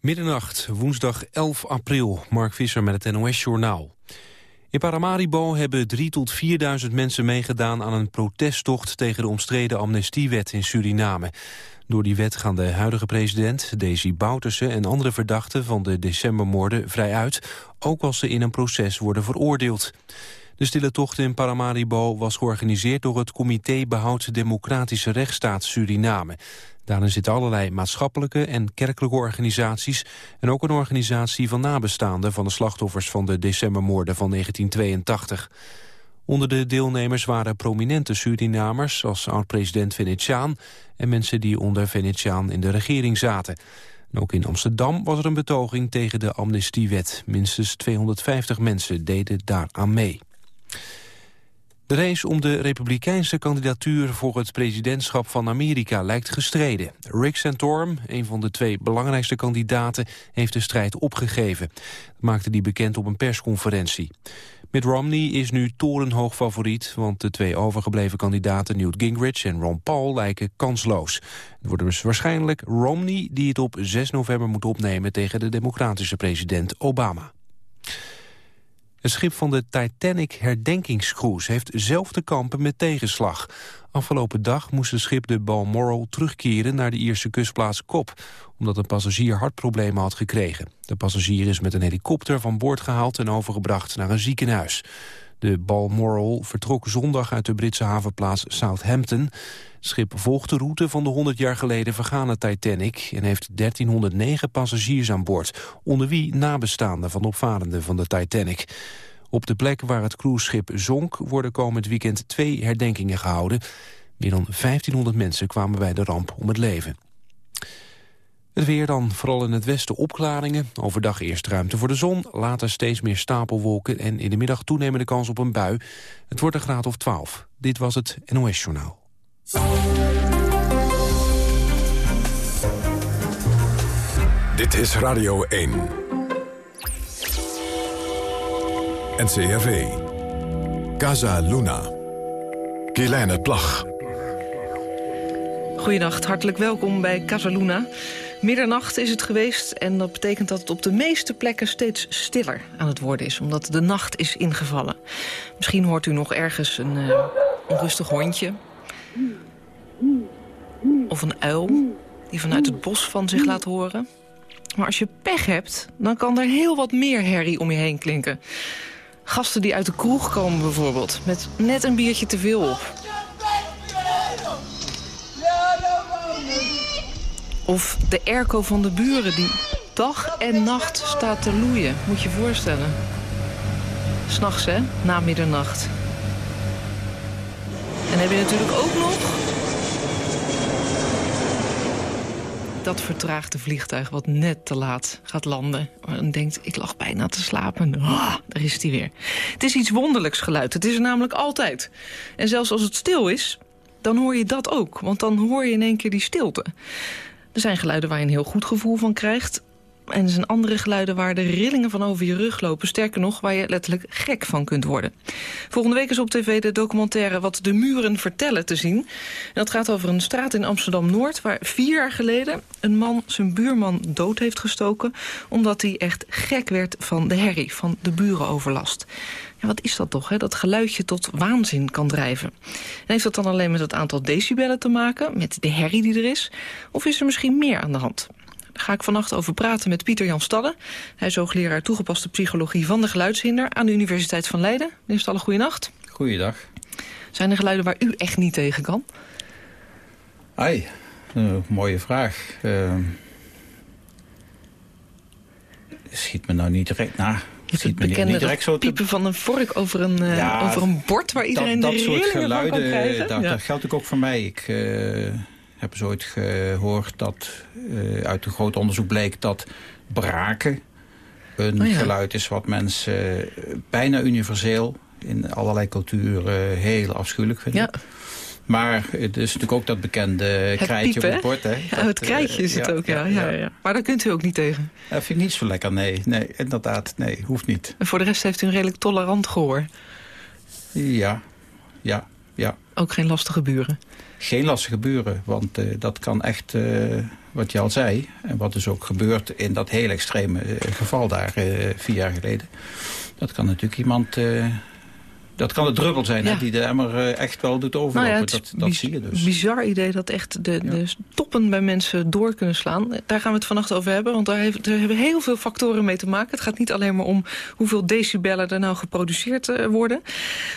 Middernacht, woensdag 11 april. Mark Visser met het NOS-journaal. In Paramaribo hebben 3.000 tot 4.000 mensen meegedaan aan een protesttocht tegen de omstreden amnestiewet in Suriname. Door die wet gaan de huidige president, Desi Bouterse en andere verdachten van de decembermoorden vrij uit, ook als ze in een proces worden veroordeeld. De stille tocht in Paramaribo was georganiseerd door het Comité Behoud Democratische Rechtsstaat Suriname. Daarin zitten allerlei maatschappelijke en kerkelijke organisaties... en ook een organisatie van nabestaanden van de slachtoffers van de decembermoorden van 1982. Onder de deelnemers waren prominente Surinamers als oud-president Venetiaan... en mensen die onder Venetiaan in de regering zaten. ook in Amsterdam was er een betoging tegen de amnestiewet. Minstens 250 mensen deden daaraan mee. De race om de republikeinse kandidatuur voor het presidentschap van Amerika lijkt gestreden. Rick Santorum, een van de twee belangrijkste kandidaten, heeft de strijd opgegeven. Dat maakte hij bekend op een persconferentie. Mitt Romney is nu torenhoog favoriet, want de twee overgebleven kandidaten Newt Gingrich en Ron Paul lijken kansloos. Het wordt dus waarschijnlijk Romney die het op 6 november moet opnemen tegen de democratische president Obama. Het schip van de Titanic herdenkingscruise heeft zelf te kampen met tegenslag. Afgelopen dag moest het schip de Balmoral terugkeren naar de Ierse kustplaats Kop, omdat een passagier hartproblemen had gekregen. De passagier is met een helikopter van boord gehaald en overgebracht naar een ziekenhuis. De Balmoral vertrok zondag uit de Britse havenplaats Southampton. Het schip volgt de route van de 100 jaar geleden vergane Titanic... en heeft 1309 passagiers aan boord, onder wie nabestaanden van opvarenden van de Titanic. Op de plek waar het cruiseschip zonk worden komend weekend twee herdenkingen gehouden. Meer dan 1500 mensen kwamen bij de ramp om het leven. Het weer dan, vooral in het westen opklaringen. Overdag eerst ruimte voor de zon, later steeds meer stapelwolken... en in de middag toenemende kans op een bui. Het wordt een graad of 12. Dit was het NOS Journaal. Dit is Radio 1. NCRV. Casa Luna. Kielijne Plag. Goedenacht, hartelijk welkom bij Casaluna. Middernacht is het geweest en dat betekent dat het op de meeste plekken steeds stiller aan het worden is. Omdat de nacht is ingevallen. Misschien hoort u nog ergens een uh, onrustig hondje. Of een uil die vanuit het bos van zich laat horen. Maar als je pech hebt, dan kan er heel wat meer herrie om je heen klinken. Gasten die uit de kroeg komen bijvoorbeeld, met net een biertje te veel op. Of de airco van de buren die dag en nacht staat te loeien. Moet je voorstellen. S'nachts, hè? Na middernacht. En heb je natuurlijk ook nog... dat vertraagde vliegtuig wat net te laat gaat landen. En denkt, ik lag bijna te slapen. Ah, daar is hij weer. Het is iets wonderlijks geluid. Het is er namelijk altijd. En zelfs als het stil is, dan hoor je dat ook. Want dan hoor je in één keer die stilte. Er zijn geluiden waar je een heel goed gevoel van krijgt. En zijn andere geluiden waar de rillingen van over je rug lopen. Sterker nog, waar je letterlijk gek van kunt worden. Volgende week is op tv de documentaire Wat de muren vertellen te zien. En dat gaat over een straat in Amsterdam-Noord... waar vier jaar geleden een man zijn buurman dood heeft gestoken... omdat hij echt gek werd van de herrie, van de burenoverlast. Ja, wat is dat toch, hè? dat geluidje tot waanzin kan drijven. En heeft dat dan alleen met het aantal decibellen te maken, met de herrie die er is? Of is er misschien meer aan de hand? Ga ik vannacht over praten met Pieter Jan Stallen. Hij is hoogleraar toegepaste psychologie van de geluidshinder... aan de Universiteit van Leiden. Meneer Stallen, goeienacht. Goeiedag. Zijn er geluiden waar u echt niet tegen kan? Ai, mooie vraag. Uh, schiet me nou niet direct na. Je het bekende direct zo piepen van een vork over een, uh, over een bord waar iedereen dat, dat de soort geluiden, kan krijgen. Dat, ja. dat geldt ook voor mij. Ik uh, heb eens ooit gehoord dat uh, uit een groot onderzoek bleek dat braken een oh ja. geluid is wat mensen bijna universeel in allerlei culturen heel afschuwelijk vinden. Ja. Maar het is natuurlijk ook dat bekende het krijtje op het bord. Hè? Ja, dat, het krijtje is het ja, ook, ja, ja, ja. Maar daar kunt u ook niet tegen? Dat vind ik niet zo lekker, nee. Nee, inderdaad, nee, hoeft niet. En voor de rest heeft u een redelijk tolerant gehoor? Ja, ja, ja. Ook geen lastige buren? Geen lastige buren, want uh, dat kan echt uh, wat je al zei... en wat dus ook gebeurt in dat heel extreme geval daar vier jaar geleden... dat kan natuurlijk iemand dat kan de druppel zijn hè, die de emmer eh, echt wel doet overlopen. Nou ja, dat, dat zie je dus. bizar idee dat echt de, de, toppen bij mensen door kunnen slaan. Daar gaan we het vannacht over hebben, want daar, heeft, daar hebben heel veel factoren mee te maken. Het gaat niet alleen maar om hoeveel decibellen er nou geproduceerd uh, worden.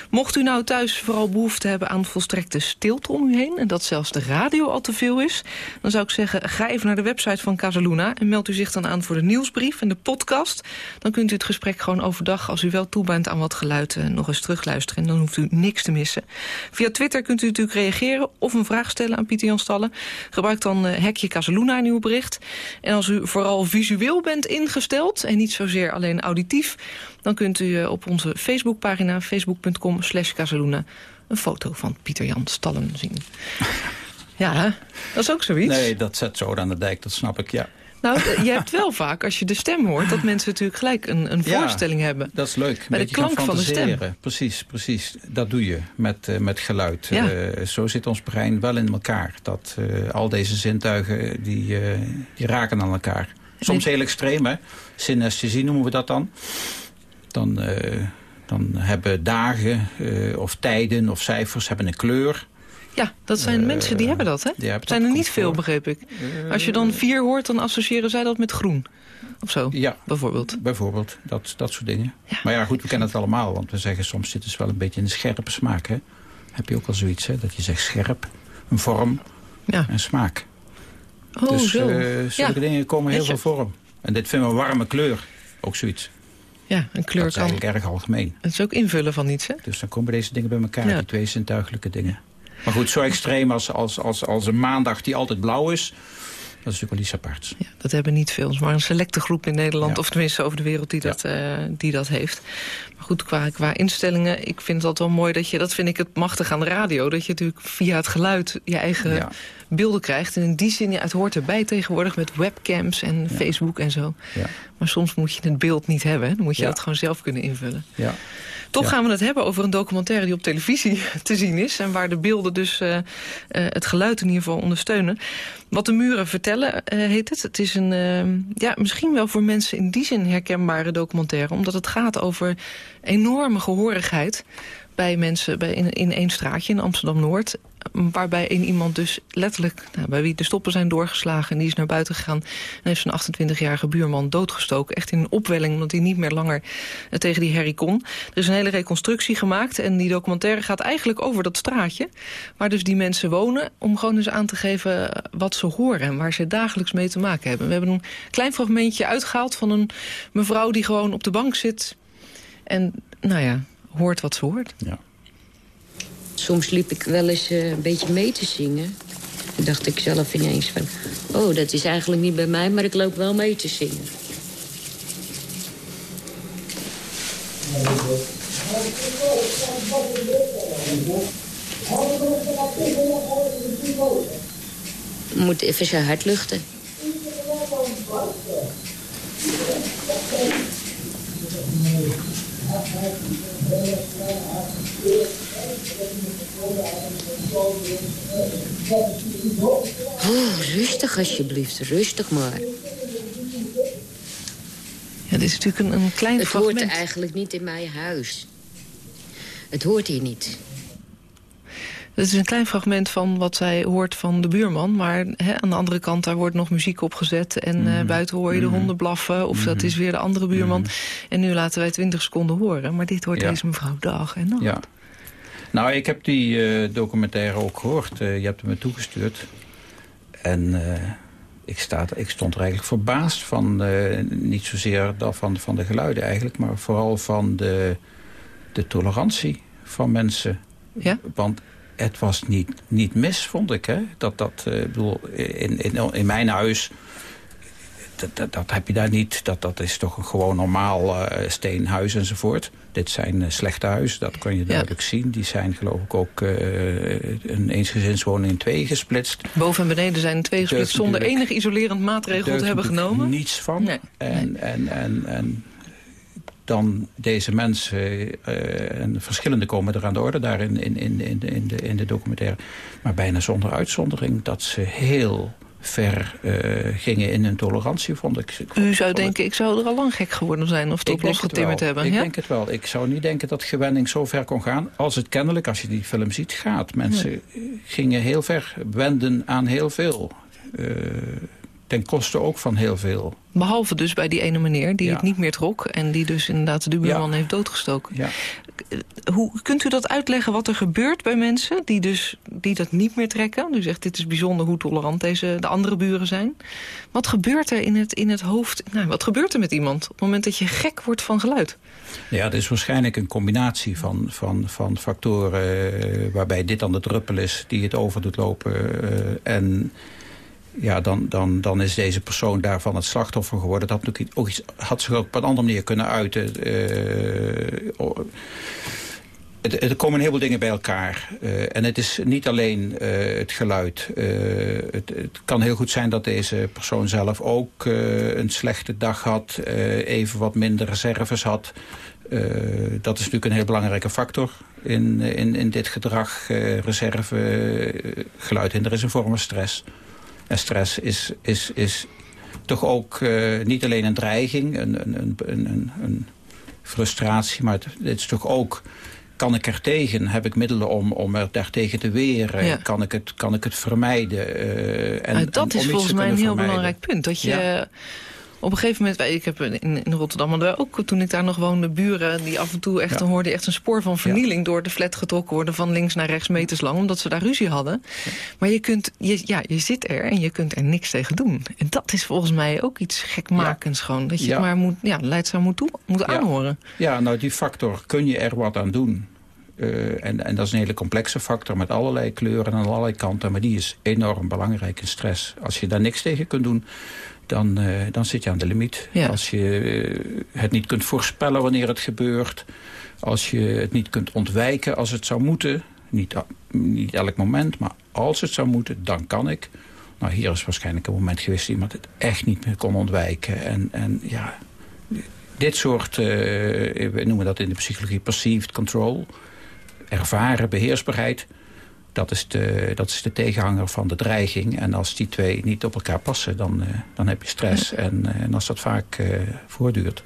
Mocht u nou thuis vooral behoefte hebben aan volstrekte stilte om u heen... en dat zelfs de radio al te veel is... dan zou ik zeggen, ga even naar de website van Casaluna... en meld u zich dan aan voor de nieuwsbrief en de podcast. Dan kunt u het gesprek gewoon overdag, als u wel toe bent aan wat geluid... Uh, nog eens terugluisteren En dan hoeft u niks te missen. Via Twitter kunt u natuurlijk reageren of een vraag stellen aan Pieter Jan Stallen. Gebruik dan uh, hekje Casaluna in uw bericht. En als u vooral visueel bent ingesteld en niet zozeer alleen auditief... dan kunt u uh, op onze Facebookpagina facebook.com slash Casaluna... een foto van Pieter Jan Stallen zien. Ja, dat is ook zoiets. Nee, dat zet zo aan de dijk, dat snap ik, ja. Nou, je hebt wel vaak, als je de stem hoort... dat mensen natuurlijk gelijk een, een voorstelling hebben. dat is leuk. Bij de klank van de stem. Precies, precies. Dat doe je met, uh, met geluid. Ja. Uh, zo zit ons brein wel in elkaar. Dat uh, al deze zintuigen, die, die raken aan elkaar. Soms heel extreem, hè. Synesthesie noemen we dat dan. Dan, dan hebben dagen of tijden of cijfers hebben een kleur... Ja, dat zijn uh, mensen die hebben dat, hè? Het zijn er niet veel, begreep ik. Als je dan vier hoort, dan associëren zij dat met groen. Of zo, ja, bijvoorbeeld. Bijvoorbeeld, dat, dat soort dingen. Maar ja, goed, we kennen het allemaal. Want we zeggen soms zit het wel een beetje in de scherpe smaak, hè? Heb je ook al zoiets, hè? Dat je zegt scherp, een vorm ja. en smaak. Oh, dus zo. Uh, zulke dingen komen heel veel vorm. En dit vinden we een warme kleur. Ook zoiets. Ja, een kleur dat is eigenlijk erg algemeen. Het is ook invullen van iets, hè? Dus dan komen deze dingen bij elkaar, die twee zintuigelijke dingen. Maar goed, zo extreem als, als, als, als een maandag die altijd blauw is... Dat is natuurlijk wel iets aparts. Ja, dat hebben niet veel, maar een selecte groep in Nederland... of tenminste over de wereld die, dat, uh, die dat heeft. Maar goed, qua, qua instellingen, ik vind het wel mooi... dat je, dat vind ik het machtig aan de radio... dat je natuurlijk via het geluid je eigen beelden krijgt. En in die zin, het hoort erbij tegenwoordig met webcams en Facebook en zo. Maar soms moet je het beeld niet hebben. Dan moet je dat gewoon zelf kunnen invullen. Ja. Toch gaan we het hebben over een documentaire die op televisie te zien is... en waar de beelden dus uh, uh, het geluid in ieder geval ondersteunen. Wat de muren vertellen uh, heet het. Het is een, ja, misschien wel voor mensen in die zin herkenbare documentaire... omdat het gaat over enorme gehoorigheid bij mensen bij in, in één straatje in Amsterdam-Noord waarbij een iemand dus letterlijk, nou, bij wie de stoppen zijn doorgeslagen... en die is naar buiten gegaan en heeft zijn 28-jarige buurman doodgestoken. Echt in een opwelling, omdat hij niet meer langer uh, tegen die herrie kon. Er is een hele reconstructie gemaakt en die documentaire gaat eigenlijk over dat straatje... waar dus die mensen wonen, om gewoon eens aan te geven wat ze horen... en waar ze dagelijks mee te maken hebben. We hebben een klein fragmentje uitgehaald van een mevrouw die gewoon op de bank zit... en, nou ja, hoort wat ze hoort. Ja. Soms liep ik wel eens uh, een beetje mee te zingen. Dan dacht ik zelf ineens van... oh, dat is eigenlijk niet bij mij, maar ik loop wel mee te zingen. Moet even zijn hart luchten. Oh, rustig alsjeblieft, rustig maar. Ja, dit is natuurlijk een, een klein het fragment. Het hoort eigenlijk niet in mijn huis. Het hoort hier niet. Het is een klein fragment van wat zij hoort van de buurman. Maar hè, aan de andere kant, daar wordt nog muziek opgezet. En mm. buiten hoor je de mhm. honden blaffen. Of dat mhm. is weer de andere buurman. En nu laten wij 20 seconden horen. Maar dit hoort deze mevrouw dag en nacht. Ja. Nou, ik heb die uh, documentaire ook gehoord. Uh, je hebt hem me toegestuurd. En ik, sta, ik stond er eigenlijk verbaasd van. niet zozeer van, van de geluiden eigenlijk. Maar vooral van de, de tolerantie van mensen. Ja? Want het was niet, niet mis, vond ik. Hè? Dat, dat, uh, bedoel, in, in, in mijn huis, dat, dat, dat, heb je daar niet. Dat, dat is toch een gewoon normaal uh, steenhuis enzovoort. Dit zijn uh, slechte huizen, dat kun je duidelijk zien. Die zijn geloof ik ook een eensgezinswoning in twee gesplitst. Boven en beneden zijn twee gesplitst zonder enig isolerend maatregel te hebben genomen? niets van. Nee. En, en, en, en dan deze mensen, uh, en verschillende komen er aan de orde daar in, in, in, in, de, in, de, documentaire, maar bijna zonder uitzondering, dat ze heel ver uh, gingen in hun tolerantie, vond ik. U zou denken, ik zou er al lang gek geworden zijn... of het op losgetimmerd hebben. Ik denk het wel. Ik zou niet denken dat gewenning zo ver kon gaan... als het kennelijk, als je die film ziet, gaat. Mensen gingen heel ver wenden aan heel veel. Uh, ten koste ook van heel veel. Behalve dus bij die ene meneer die het niet meer trok... en die dus inderdaad de buurman heeft doodgestoken. Ja. Hoe kunt u dat uitleggen wat er gebeurt bij mensen die, dus, die dat niet meer trekken? U zegt dit is bijzonder hoe tolerant deze, de andere buren zijn. Wat gebeurt er in het, in het hoofd? Nou, wat gebeurt er met iemand op het moment dat je gek wordt van geluid? Ja, het is waarschijnlijk een combinatie van, van, van factoren... Eh, waarbij dit dan de druppel is die het over doet lopen... Uh, en ja, dan, dan, dan is deze persoon daarvan het slachtoffer geworden. Dat had, ook iets, had zich ook op een andere manier kunnen uiten. Uh, er komen een heleboel dingen bij elkaar. Uh, en het is niet alleen uh, het geluid. Het, het, kan heel goed zijn dat deze persoon zelf ook een slechte dag had. even wat minder reserves had. dat is natuurlijk een heel belangrijke factor in, in, in dit gedrag. reserve, geluid hinder is een vorm van stress. En stress is, is, is toch ook uh, niet alleen een dreiging, een, een, een, een, frustratie... maar het, het, is toch ook, kan ik er tegen? Heb ik middelen om, om er daartegen te weren? Ja. Kan, ik het, kan ik het vermijden? Uh, en, dat is volgens mij een heel belangrijk punt. Dat je... Ja op een gegeven moment, ik heb in, in Rotterdam, maar ook toen ik daar nog woonde, buren die af en toe echt, dan hoorde echt een spoor van vernieling door de flat getrokken worden van links naar rechts meters lang, omdat ze daar ruzie hadden. Maar je kunt, je, ja, je zit er en je kunt er niks tegen doen. En dat is volgens mij ook iets gekmakends gewoon. Dat je het maar moet, ja, leidzaam moet, toe, moet aanhoren. Ja, nou die factor kun je er wat aan doen. Uh, en, en dat is een hele complexe factor met allerlei kleuren en allerlei kanten. Maar die is enorm belangrijk in stress. Als je daar niks tegen kunt doen, dan, uh, dan zit je aan de limiet. Als je uh, het niet kunt voorspellen wanneer het gebeurt. Als je het niet kunt ontwijken als het zou moeten. Niet, niet elk moment, maar als het zou moeten, dan kan ik. Nou, hier is waarschijnlijk een moment geweest... dat iemand het echt niet meer kon ontwijken. En, en ja, dit soort, uh, we noemen dat in de psychologie perceived control... ervaren beheersbaarheid dat is, de, dat is de tegenhanger van de dreiging. En als die twee niet op elkaar passen, dan, uh, dan heb je stress. En, uh, en als dat vaak uh, voortduurt,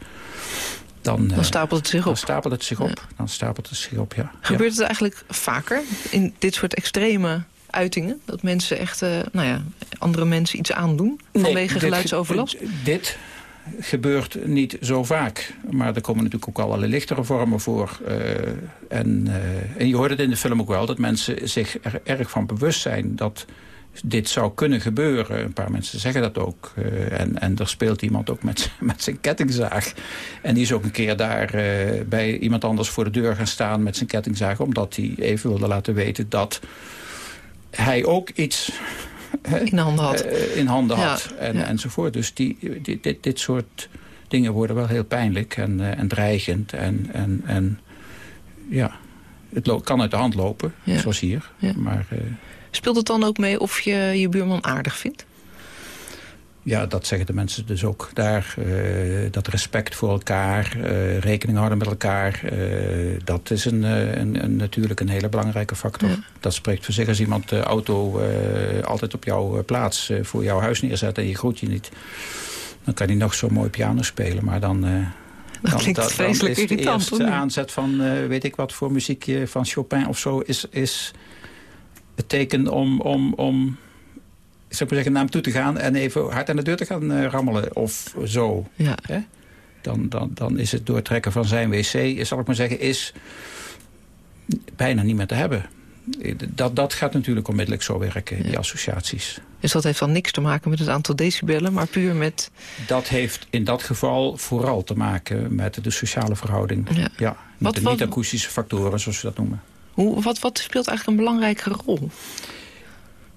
dan, dan stapelt het zich op. Dan stapelt het zich op, dan stapelt het zich op, ja. Gebeurt het eigenlijk vaker in dit soort extreme uitingen? Dat mensen echt, nou ja, andere mensen iets aandoen vanwege nee, geluidsoverlast? Dit gebeurt niet zo vaak. Maar er komen natuurlijk ook allerlei lichtere vormen voor. En, uh, en je hoort het in de film ook wel... dat mensen zich er erg van bewust zijn... dat dit zou kunnen gebeuren. Een paar mensen zeggen dat ook. Uh, en, en er speelt iemand ook met, met zijn kettingzaag. En die is ook een keer daar bij iemand anders voor de deur gaan staan... met zijn kettingzaag, omdat hij even wilde laten weten... dat hij ook iets in handen had. Uh, in handen had en, ja. enzovoort. Dus die, die, dit, dit soort dingen worden wel heel pijnlijk en, uh, en dreigend. En, en, en ja, het kan uit de hand lopen, ja. zoals hier. Maar, uh, Speelt het dan ook mee of je je buurman aardig vindt? Ja, dat zeggen de mensen dus ook daar. Uh, dat respect voor elkaar, uh, rekening houden met elkaar. Uh, dat is een, een, een, natuurlijk een hele belangrijke factor. Ja. Dat spreekt voor zich als iemand de auto altijd op jouw plaats voor jouw huis neerzet... en je groet je niet. Dan kan hij nog zo mooi piano spelen, maar dan... Dat dan, klinkt vreselijk dan is de eerste aanzet van weet ik wat voor muziekje van Chopin of zo... is, is het teken om, om, om zou ik zeggen, naar hem toe te gaan... en even hard aan de deur te gaan uh, rammelen of zo. Ja. Hè? Dan, dan, dan is het doortrekken van zijn wc, zal ik maar zeggen, is bijna niet meer te hebben. Dat, dat gaat natuurlijk onmiddellijk zo werken, ja. die associaties. Dus dat heeft dan niks te maken met het aantal decibellen, maar puur met... Dat heeft in dat geval vooral te maken met de sociale verhouding. Ja, ja met de niet-akoestische factoren, zoals we dat noemen. Hoe, wat, wat speelt eigenlijk een belangrijke rol?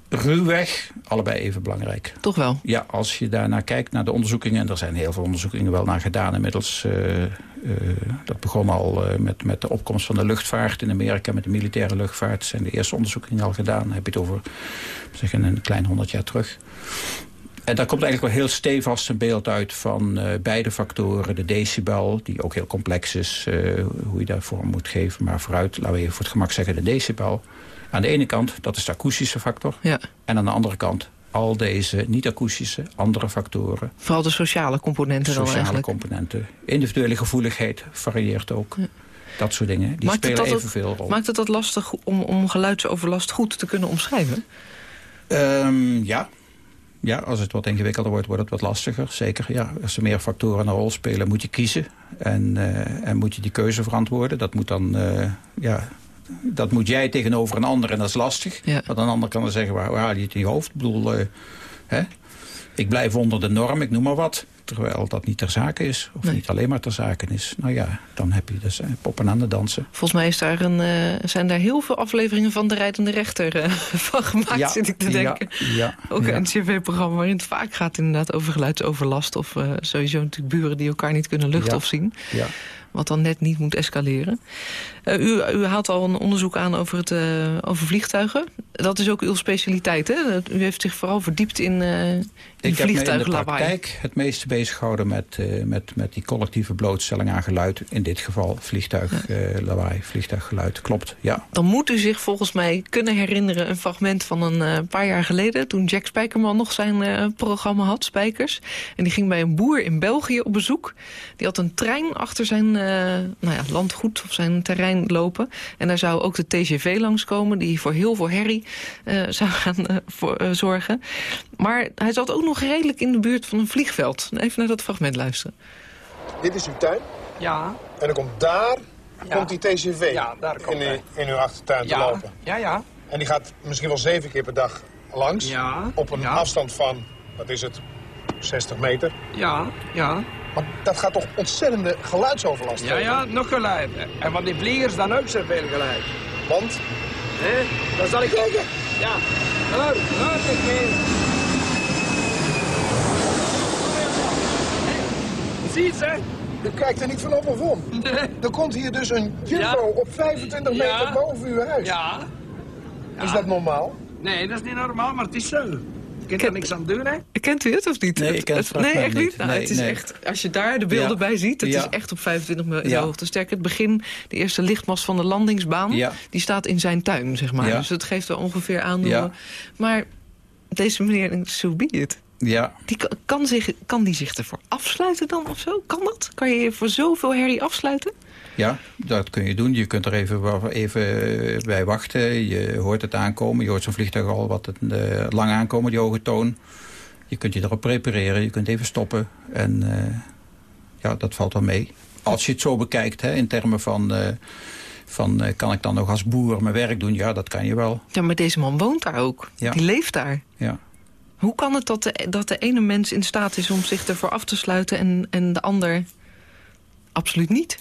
Ruwweg allebei even belangrijk. Toch wel? Ja, als je daarnaar kijkt, naar de onderzoekingen... en er zijn heel veel onderzoekingen wel naar gedaan inmiddels... Uh, uh, dat begon al uh, met, met de opkomst van de luchtvaart in Amerika... met de militaire luchtvaart zijn de eerste onderzoekingen al gedaan. Dan heb je het over zeg, een klein honderd jaar terug. En daar komt eigenlijk wel heel stevast een beeld uit van beide factoren. De decibel, die ook heel complex is, hoe je daar vorm moet geven. Maar vooruit, laten we even voor het gemak zeggen, de decibel... Aan de ene kant, dat is de akoestische factor. Ja. En aan de andere kant, al deze niet-akoestische andere factoren. Vooral de sociale componenten sociale dan eigenlijk. componenten. Individuele gevoeligheid varieert ook. Dat soort dingen. Die Maakt spelen evenveel rol. Maakt het dat lastig om, om geluidsoverlast goed te kunnen omschrijven? Ehm, ja. ja, als het wat ingewikkelder wordt, wordt het wat lastiger. Zeker, ja. Als er meer factoren een rol spelen, moet je kiezen. En, eh, en moet je die keuze verantwoorden. Dat moet dan, eh, ja... Dat moet jij tegenover een ander en dat is lastig. Ja. Want een ander kan dan zeggen, waar, waar haal je het in je hoofd? Ik bedoel, eh, hè? ik blijf onder de norm, ik noem maar wat. Terwijl dat niet ter zake is. Of Nee. niet alleen maar ter zake is. Nou ja, dan heb je dus eh, poppen aan de dansen. Volgens mij is daar een, eh, zijn daar heel veel afleveringen van De Rijdende Rechter eh, van gemaakt, zit ik te denken. Ja, ja, Ook een tv-programma waarin het vaak gaat inderdaad over geluidsoverlast. Of sowieso natuurlijk buren die elkaar niet kunnen luchten Ja. of zien. ja. Wat dan net niet moet escaleren. Eh, u, u haalt al een onderzoek aan over, het, eh, over vliegtuigen. Dat is ook uw specialiteit, hè? U heeft zich vooral verdiept in, eh in Ik heb in de praktijk het meeste bezig gehouden met, met, met die collectieve blootstelling aan geluid. In dit geval vliegtuiglawaai, vliegtuiggeluid. Klopt, ja. Dan moet u zich volgens mij kunnen herinneren... een fragment van een paar jaar geleden... toen Jack Spijkerman nog zijn programma had, Spijkers. En die ging bij een boer in België op bezoek. Die had een trein achter zijn nou ja, landgoed of zijn terrein lopen. En daar zou ook de TGV langskomen... die voor heel veel herrie eh, zou gaan eh, voor, eh, zorgen. Maar hij zat ook nog redelijk in de buurt van een vliegveld. Even naar dat fragment luisteren. Dit is uw tuin. Ja, En dan komt daar Ja. komt die TCV Ja, daar komt in, in uw achtertuin te ja, lopen. ja, ja. En die gaat misschien wel zeven keer per dag langs. Ja, Op een ja. afstand van, wat is het, 60 meter. Ja, ja. Maar dat gaat toch ontzettende geluidsoverlast Ja, ja, nog geluid. En van die vliegers dan ook zoveel geluid. Want Hé, dan zal ik kijken. Ja, hoor, hoor ik weer. Zie ze? u kijkt er niet van op of om. Nee. Er komt hier dus een jumbo Ja. op 25 meter Ja. boven uw huis. Ja. Is dat normaal? Nee, dat is niet normaal, maar het is zo. Je kunt er niks aan doen, hè? Kent u het of niet? Nee, ik ken het nee, echt niet. Nou, Nee, het is nee. echt, als je daar de beelden Ja. bij ziet, het Ja. is echt op 25 meter Ja. hoogte. Sterker, het begin, de eerste lichtmast van de landingsbaan, Ja. die staat in zijn tuin, zeg maar. Ja. Dus het geeft wel ongeveer aan hoe... Maar deze meneer, so be it. Ja, Die kan, kan, zich, kan die zich ervoor afsluiten dan of zo? Kan dat? Kan je je voor zoveel herrie afsluiten? Ja, dat kun je doen. Je kunt er even, even bij wachten. Je hoort het aankomen. Je hoort zo'n vliegtuig al wat het, eh, lang aankomen, die hoge toon. Je kunt je erop prepareren. Je kunt even stoppen. En eh, ja, dat valt wel mee. Als je het zo bekijkt, hè, in termen van... eh, van eh, kan ik dan nog als boer mijn werk doen? Ja, dat kan je wel. Ja, maar deze man woont daar ook. Ja. Die leeft daar. Ja. Hoe kan het dat de, dat de ene mens in staat is om zich ervoor af te sluiten... en, en de ander absoluut niet?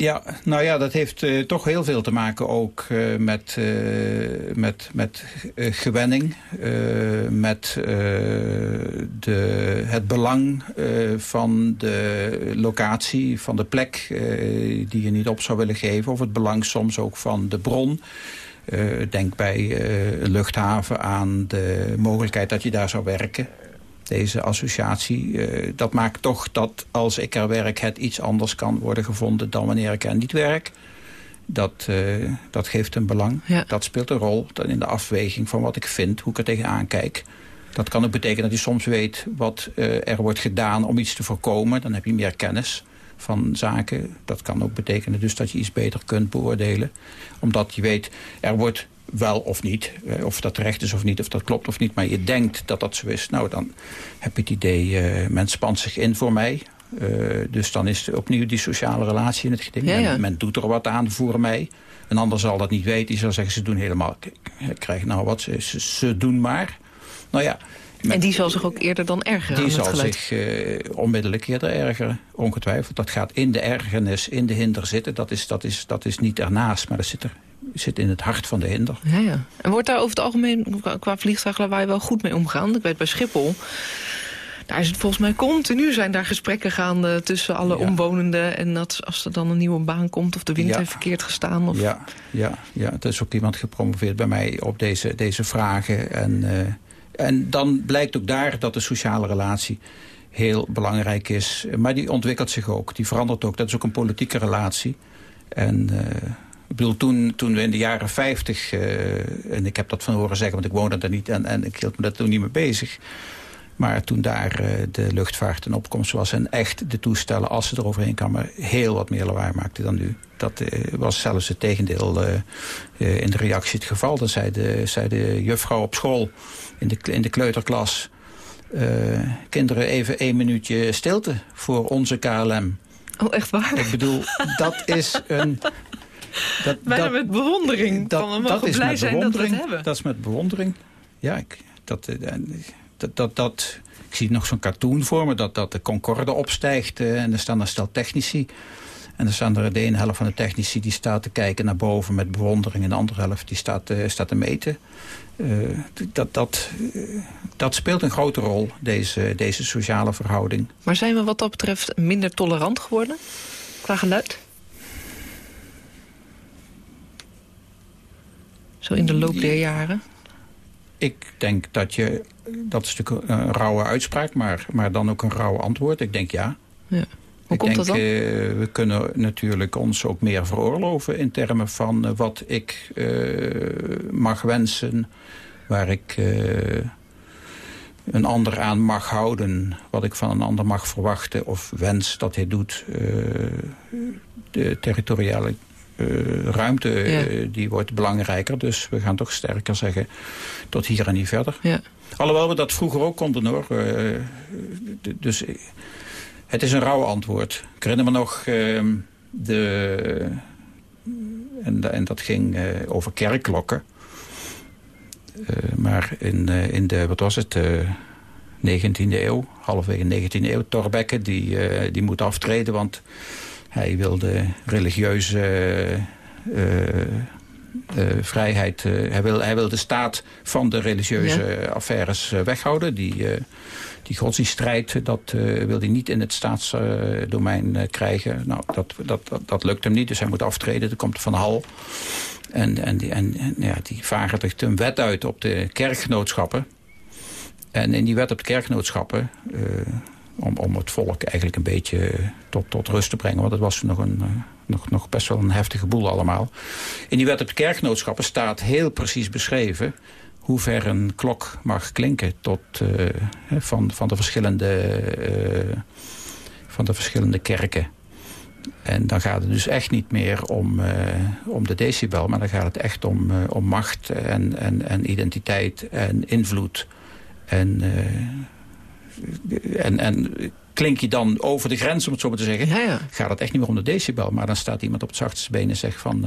Ja, nou ja, dat heeft eh, toch heel veel te maken ook eh, met, eh, met, met eh, gewenning. met de, het belang van de locatie, van de plek die je niet op zou willen geven. Of het belang soms ook van de bron. Denk bij een luchthaven aan de mogelijkheid dat je daar zou werken deze associatie. eh, dat maakt toch dat als ik er werk het iets anders kan worden gevonden dan wanneer ik er niet werk. Dat, eh, dat geeft een belang. Ja. Dat speelt een rol dan in de afweging van wat ik vind, hoe ik er tegenaan kijk. Dat kan ook betekenen dat je soms weet wat eh, er wordt gedaan om iets te voorkomen. Dan heb je meer kennis van zaken. Dat kan ook betekenen dus dat je iets beter kunt beoordelen. Omdat je weet, er wordt wel of niet, eh, of dat terecht is of niet, of dat klopt of niet. Maar je denkt dat dat zo is. Nou, dan heb je het idee, eh men spant zich in voor mij. Eh, dus dan is opnieuw die sociale relatie in het geding. Ja, ja. Men, men doet er wat aan voor mij. Een ander zal dat niet weten. Die zal zeggen, ze doen helemaal... Ik krijg nou wat, ze, doen maar. Nou ja... met- En die zal zich ook eerder dan ergeren die zal geluid. zich onmiddellijk eerder ergeren, ongetwijfeld. Dat gaat in de ergernis, in de hinder zitten. Dat is, dat is, dat is niet ernaast, maar dat zit, er, zit in het hart van de hinder. Ja, ja. En wordt daar over het algemeen qua- vliegtuiglawaai wel goed mee omgaan? Ik weet bij Schiphol... Daar is het volgens mij continu zijn daar gesprekken gaande tussen alle Ja. omwonenden. En dat als er dan een nieuwe baan komt of de wind Ja. heeft verkeerd gestaan. Of... Ja, ja, ja, er is ook iemand gepromoveerd bij mij op deze, deze vragen. En, eh, en dan blijkt ook daar dat de sociale relatie heel belangrijk is. Maar die ontwikkelt zich ook, die verandert ook. Dat is ook een politieke relatie. En eh, ik bedoel, toen, toen we in de jaren 50, uh, en ik heb dat van horen zeggen, want ik woonde daar niet en, en ik hield me daar toen niet mee bezig. Maar toen daar uh, de luchtvaart in opkomst was en echt de toestellen, als ze eroverheen kwamen, heel wat meer lawaai maakten dan nu. Dat uh, was zelfs het tegendeel in de reactie het geval. Dan zei de, zei de juffrouw op school in de, in de kleuterklas, kinderen even één minuutje stilte voor onze KLM. Oh, echt waar? Ik bedoel, dat is een... Dat, Bijna dat, met bewondering. Dat, van, we mogen dat blij zijn dat we het hebben. Dat is met bewondering. Ja, ik, dat, eh, dat, dat, dat, ik zie nog zo'n cartoon voor me... dat, dat de Concorde opstijgt uh, en er staan een stel technici... En dan staan er de ene helft van de technici die staat te kijken naar boven met bewondering. En de andere helft die staat, uh, staat te meten. Uh, dat, dat, uh, dat speelt een grote rol, deze, deze sociale verhouding. Maar zijn we wat dat betreft minder tolerant geworden qua geluid? Zo in de loop der jaren? Ik denk dat je... Dat is natuurlijk een rauwe uitspraak, maar, maar dan ook een rauw antwoord. Ik denk ja. ja. Hoe ik komt denk, dat dan? Uh, we kunnen natuurlijk ons ook meer veroorloven... in termen van uh, wat ik uh, mag wensen, waar ik een ander aan mag houden... wat ik van een ander mag verwachten of wens dat hij doet. de territoriale ruimte ja. die wordt belangrijker. Dus we gaan toch sterker zeggen tot hier en niet verder. Ja. Alhoewel we dat vroeger ook konden hoor. dus het is een rauw antwoord. Ik herinner me nog uh, de... En, en, dat ging uh, over kerkklokken. Uh, maar in, uh, in de, wat was het, 19e eeuw, halverwege 19e eeuw, Torbekke, die, die moet aftreden, want hij wilde religieuze vrijheid, hij, wil, hij wil de staat van de religieuze ja. affaires weghouden. Die, die godsdienststrijd, dat wil hij niet in het staatsdomein krijgen. Nou, dat, dat, dat, dat, lukt hem niet, dus hij moet aftreden. Er komt Van Hal. En, en, die, en, en ja, die vaardigt een wet uit op de kerkgenootschappen. En in die wet op de kerkgenootschappen... Uh, om, om het volk eigenlijk een beetje tot, tot rust te brengen. Want het was nog, een, nog, nog best wel een heftige boel allemaal. In die wet op de kerkgenootschappen staat heel precies beschreven hoe ver een klok mag klinken tot, uh, van, van, de verschillende, uh, van de verschillende kerken. En dan gaat het dus echt niet meer om, om de decibel... maar dan gaat het echt om, om macht en, en, en identiteit en invloed. En, en, en klink je dan over de grens, om het zo maar te zeggen... Ja, ja. gaat het echt niet meer om de decibel. Maar dan staat iemand op het zachtste been en zegt van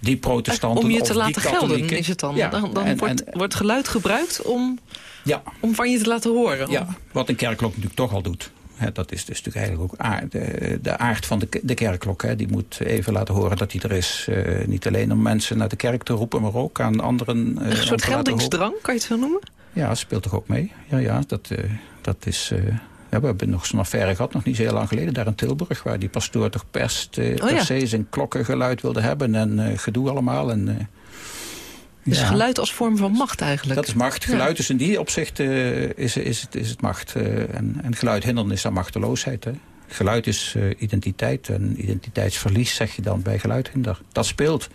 die protestanten Om je te laten gelden is het dan. Ja, dan dan en, wordt, en, wordt geluid gebruikt om, ja. om van je te laten horen. Ja, wat een kerkklok natuurlijk toch al doet. He, dat is dus natuurlijk eigenlijk ook aard, de, de, aard van de, de kerkklok. He. Die moet even laten horen dat hij er is. Uh, niet alleen om mensen naar de kerk te roepen, maar ook aan anderen. Uh, een soort geldingsdrang, kan je het zo noemen? Ja, speelt toch ook mee. Ja, ja dat, uh, dat is... Ja, we hebben nog zo'n affaire gehad, nog niet zo heel lang geleden, daar in Tilburg... waar die pastoor toch pest, eh, oh, per se zijn klokkengeluid wilde hebben en uh, gedoe allemaal. En, uh, dus ja. geluid als vorm van macht eigenlijk? Dat is macht. Geluid is in die opzicht uh, is, is, het, is het macht. en, en geluid hinderen is dan machteloosheid. Hè? Geluid is identiteit en identiteitsverlies zeg je dan bij geluidhinder. Dat speelt.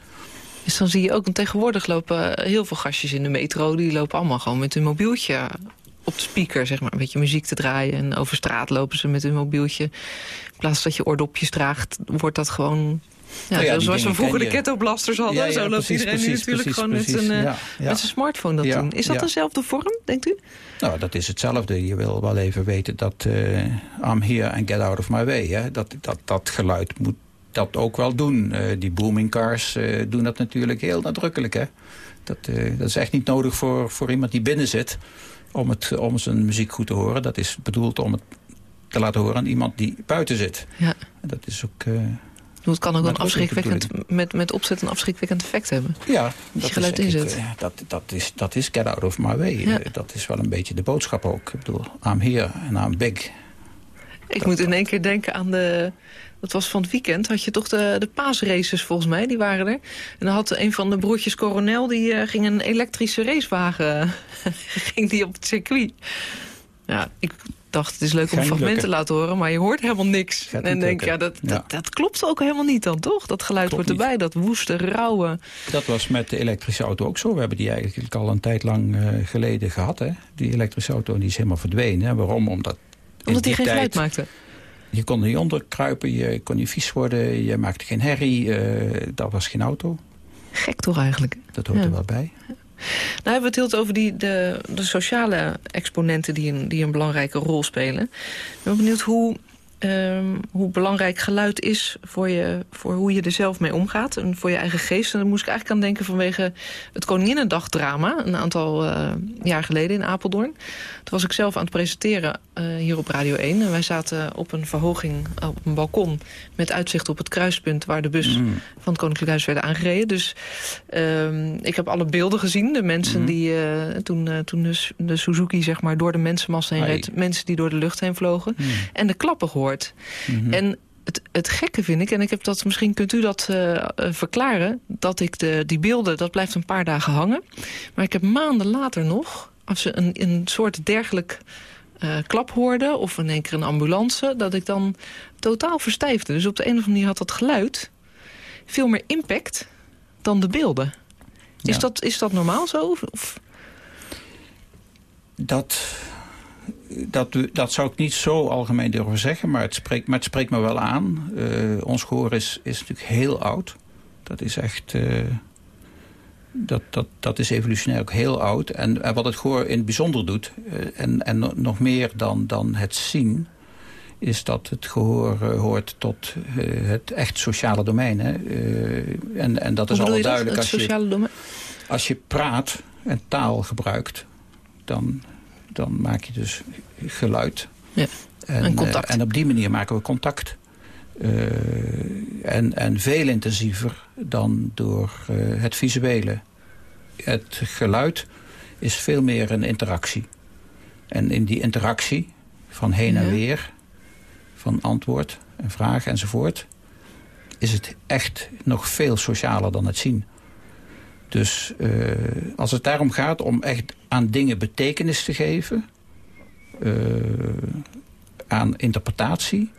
Dus dan zie je ook, tegenwoordig lopen heel veel gastjes in de metro... die lopen allemaal gewoon met hun mobieltje op de speaker, zeg maar, een beetje muziek te draaien. En over straat lopen ze met hun mobieltje. In plaats dat je oordopjes draagt, wordt dat gewoon... Ja, nou ja, zoals we vroeger de kettoblasters hadden. Ja, ja, zo loopt precies, iedereen nu natuurlijk precies, gewoon met zijn, uh, met zijn smartphone dat doen. Is dat dezelfde vorm, denkt u? Nou, dat is hetzelfde. Je wil wel even weten dat uh, I'm here and get out of my way. Hè? Dat, dat, dat geluid moet dat ook wel doen. Uh, die booming cars doen dat natuurlijk heel nadrukkelijk. Hè? Dat, dat is echt niet nodig voor, voor iemand die binnen zit om, het, om zijn muziek goed te horen. Dat is bedoeld om het te laten horen aan iemand die buiten zit. Ja. Dat is ook... Uh, het kan ook een afschrikwekkend, met, met opzet een afschrikwekkend effect hebben. Ja, dat, geluid is, inzet. Ik, dat, dat, is, dat is get out of my way. Ja. Dat is wel een beetje de boodschap ook. Ik bedoel, I'm here and I'm big. Ik moet in één keer denken aan de... Dat was van het weekend, had je toch de, de paasraces volgens mij, die waren er. En dan had een van de broertjes Coronel, die uh, ging een elektrische racewagen ging die op het circuit. Ja, ik, dacht, het is leuk om een fragment te laten horen... maar je hoort helemaal niks. en denk, ja dat, dat, dat, klopt ook helemaal niet dan, toch? Dat geluid klopt hoort erbij, dat woeste, rauwe... Dat was met de elektrische auto ook zo. We hebben die eigenlijk al een tijd lang uh, geleden gehad, hè? Die elektrische auto, die is helemaal verdwenen. Waarom? Omdat... Omdat die geen geluid maakte? Je kon er niet onder kruipen, je kon niet vies worden, je maakte geen herrie. Uh, dat was geen auto. Gek toch eigenlijk? Dat hoort er wel bij. Nou hebben we het heel over die, de, de sociale exponenten die een, die een belangrijke rol spelen. Ik ben benieuwd hoe Um, hoe belangrijk geluid is voor, je, voor hoe je er zelf mee omgaat. En voor je eigen geest. En daar moest ik eigenlijk aan denken vanwege het Koninginnedagdrama. Een aantal uh, jaar geleden in Apeldoorn. Toen was ik zelf aan het presenteren uh, hier op Radio 1. En wij zaten op een verhoging op een balkon. Met uitzicht op het kruispunt waar de bus mm. van het Koninklijk Huis werd aangereden. Dus um, ik heb alle beelden gezien. De mensen mm. die uh, toen, toen de, de, Suzuki zeg maar, door de mensenmassa heen reed. Mensen die door de lucht heen vlogen. Mm. En de klappen gehoord. Mhm. En het, het gekke vind ik, en ik heb dat, misschien kunt u dat uh, verklaren... dat ik de, die beelden, dat blijft een paar dagen hangen. Maar ik heb maanden later nog, als ze een, een soort dergelijk uh, klap hoorde... of in één keer een ambulance, dat ik dan totaal verstijfde. Dus op de een of andere manier had dat geluid veel meer impact dan de beelden. Is, dat, is dat normaal zo? Of? Dat dat, dat zou ik niet zo algemeen durven zeggen, maar het spreekt, maar het spreekt me wel aan. Uh, ons gehoor is, is natuurlijk heel oud. Dat is echt... Uh, dat, dat, dat is evolutionair ook heel oud. En, en wat het gehoor in het bijzonder doet, uh, en, en nog meer dan, dan het zien... is dat het gehoor hoort tot het echt sociale domein. Hè? en, en dat is al duidelijk. als je, als je praat en taal gebruikt... dan dan maak je dus geluid. Ja, en. Eh, en op die manier maken we contact. Uh, en, en veel intensiever dan door uh, het visuele. Het geluid is veel meer een interactie. En in die interactie van heen en weer, van antwoord en vraag enzovoort... is het echt nog veel socialer dan het zien. Dus uh, als het daarom gaat om echt aan dingen betekenis te geven... Uh, aan interpretatie...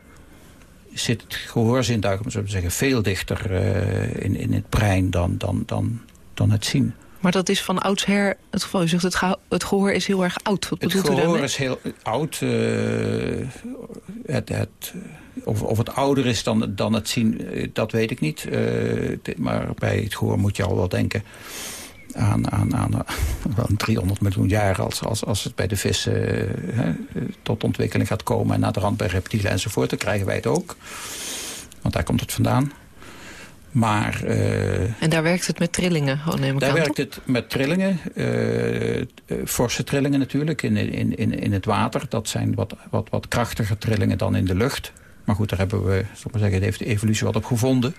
zit het gehoorzintuig, om zo te zeggen, veel dichter uh, in, in het brein dan, dan, dan, dan het zien. Maar dat is van oudsher het geval. U zegt het, het gehoor is heel erg oud. Wat het gehoor is heel oud. Uh, het, het, of, of het ouder is dan, dan het zien, eh, dat weet ik niet. Uh, maar bij het gehoor moet je al wel denken aan, aan, aan wel 300 miljoen jaar... als, als, als het bij de vissen uh, tot ontwikkeling gaat komen... en naar de rand bij reptielen enzovoort, dan krijgen wij het ook. Want daar komt het vandaan. Maar, uh, en daar werkt het met trillingen? Oh, neem ik daar aan, werkt het met trillingen. Uh, forse trillingen natuurlijk in, in, in, in het water. Dat zijn wat, wat, wat krachtiger trillingen dan in de lucht. Maar goed, daar hebben we, maar zeggen, heeft de evolutie wat op gevonden.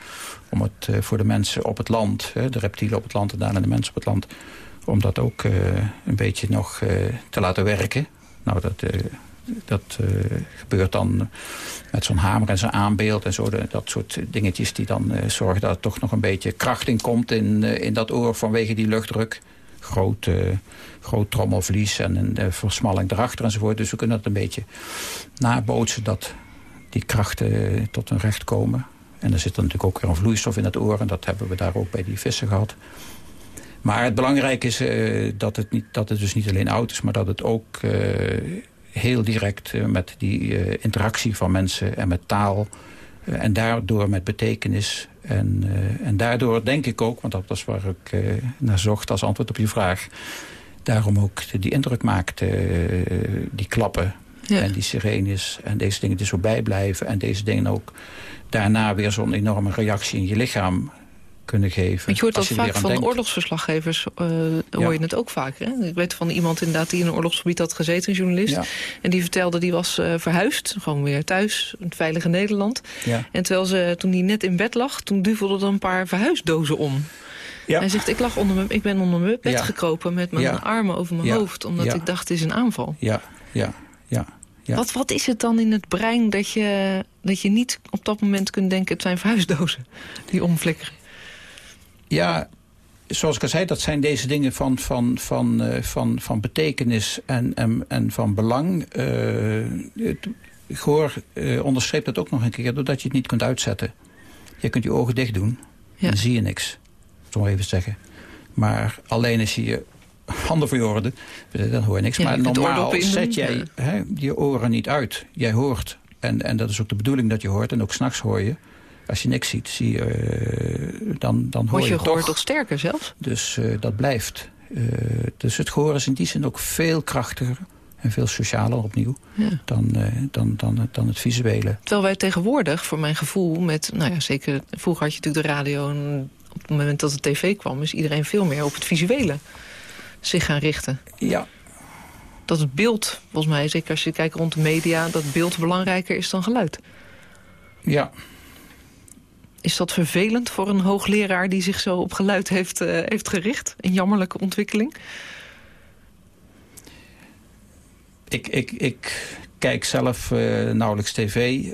Om het uh, voor de mensen op het land, de reptielen op het land en daarna de mensen op het land... om dat ook een beetje nog te laten werken. Nou, dat dat uh, gebeurt dan met zo'n hamer en zo'n aanbeeld en zo. De, dat soort dingetjes die dan uh, zorgen dat er toch nog een beetje kracht in komt in, uh, in dat oor vanwege die luchtdruk. Groot, groot trommelvlies en een versmalling erachter enzovoort. Dus we kunnen dat een beetje nabootsen dat die krachten tot hun recht komen. En er zit er natuurlijk ook weer een vloeistof in het oor. En dat hebben we daar ook bij die vissen gehad. Maar het belangrijke is uh, dat, het niet, dat het dus niet alleen oud is... maar dat het ook uh, heel direct met die interactie van mensen en met taal... En daardoor met betekenis. En, en daardoor denk ik ook, want dat was waar ik naar zocht als antwoord op je vraag... daarom ook die indruk maakt, die klappen ja. en die sirenes... en deze dingen die zo bijblijven en deze dingen ook daarna weer zo'n enorme reactie in je lichaam kunnen geven. je hoort dat vaak van oorlogsverslaggevers, uh, hoor je het ook vaak. Hè? Ik weet van iemand inderdaad die in een oorlogsgebied had gezeten, een journalist. En die vertelde, die was uh, verhuisd, gewoon weer thuis, in het veilige Nederland. Ja. En terwijl ze, toen hij net in bed lag, toen duvelden er een paar verhuisdozen om. Ja. Hij zegt, ik, lag onder mijn, ik ben onder mijn bed gekropen met mijn armen over mijn hoofd. Omdat ik dacht, het is een aanval. Ja, ja, ja. Ja. Wat, wat is het dan in het brein dat je, dat je niet op dat moment kunt denken... het zijn verhuisdozen die omflikkeren? Ja, zoals ik al zei, dat zijn deze dingen van, van, van, uh, van, van betekenis en, en, en van belang. Uh, Goor uh, onderstreept dat ook nog een keer, doordat je het niet kunt uitzetten. Je kunt je ogen dicht doen ja. dan zie je niks. Zo maar even zeggen. Maar alleen als je je handen voor je dan hoor je niks. Ja, maar je normaal zet jij hè, je oren niet uit. Jij hoort. En, en dat is ook de bedoeling dat je hoort. En ook s'nachts hoor je. Als je niks ziet, zie je, eh, dan, dan hoor je je gehoord toch. toch sterker zelfs? Dus eh, dat blijft. Eh, dus het gehoor is in die zin ook veel krachtiger en veel socialer opnieuw Ja. dan, dan, dan, dan het visuele. Terwijl wij tegenwoordig, voor mijn gevoel, met, nou ja, zeker, vroeger had je natuurlijk de radio en op het moment dat de tv kwam, is iedereen veel meer op het visuele zich gaan richten. Ja, Dat het beeld, volgens mij, zeker als je kijkt rond de media, dat beeld belangrijker is dan geluid. ja. Is dat vervelend voor een hoogleraar die zich zo op geluid heeft, eh, heeft gericht? Een jammerlijke ontwikkeling? Ik, ik, ik kijk zelf eh, nauwelijks tv. Eh,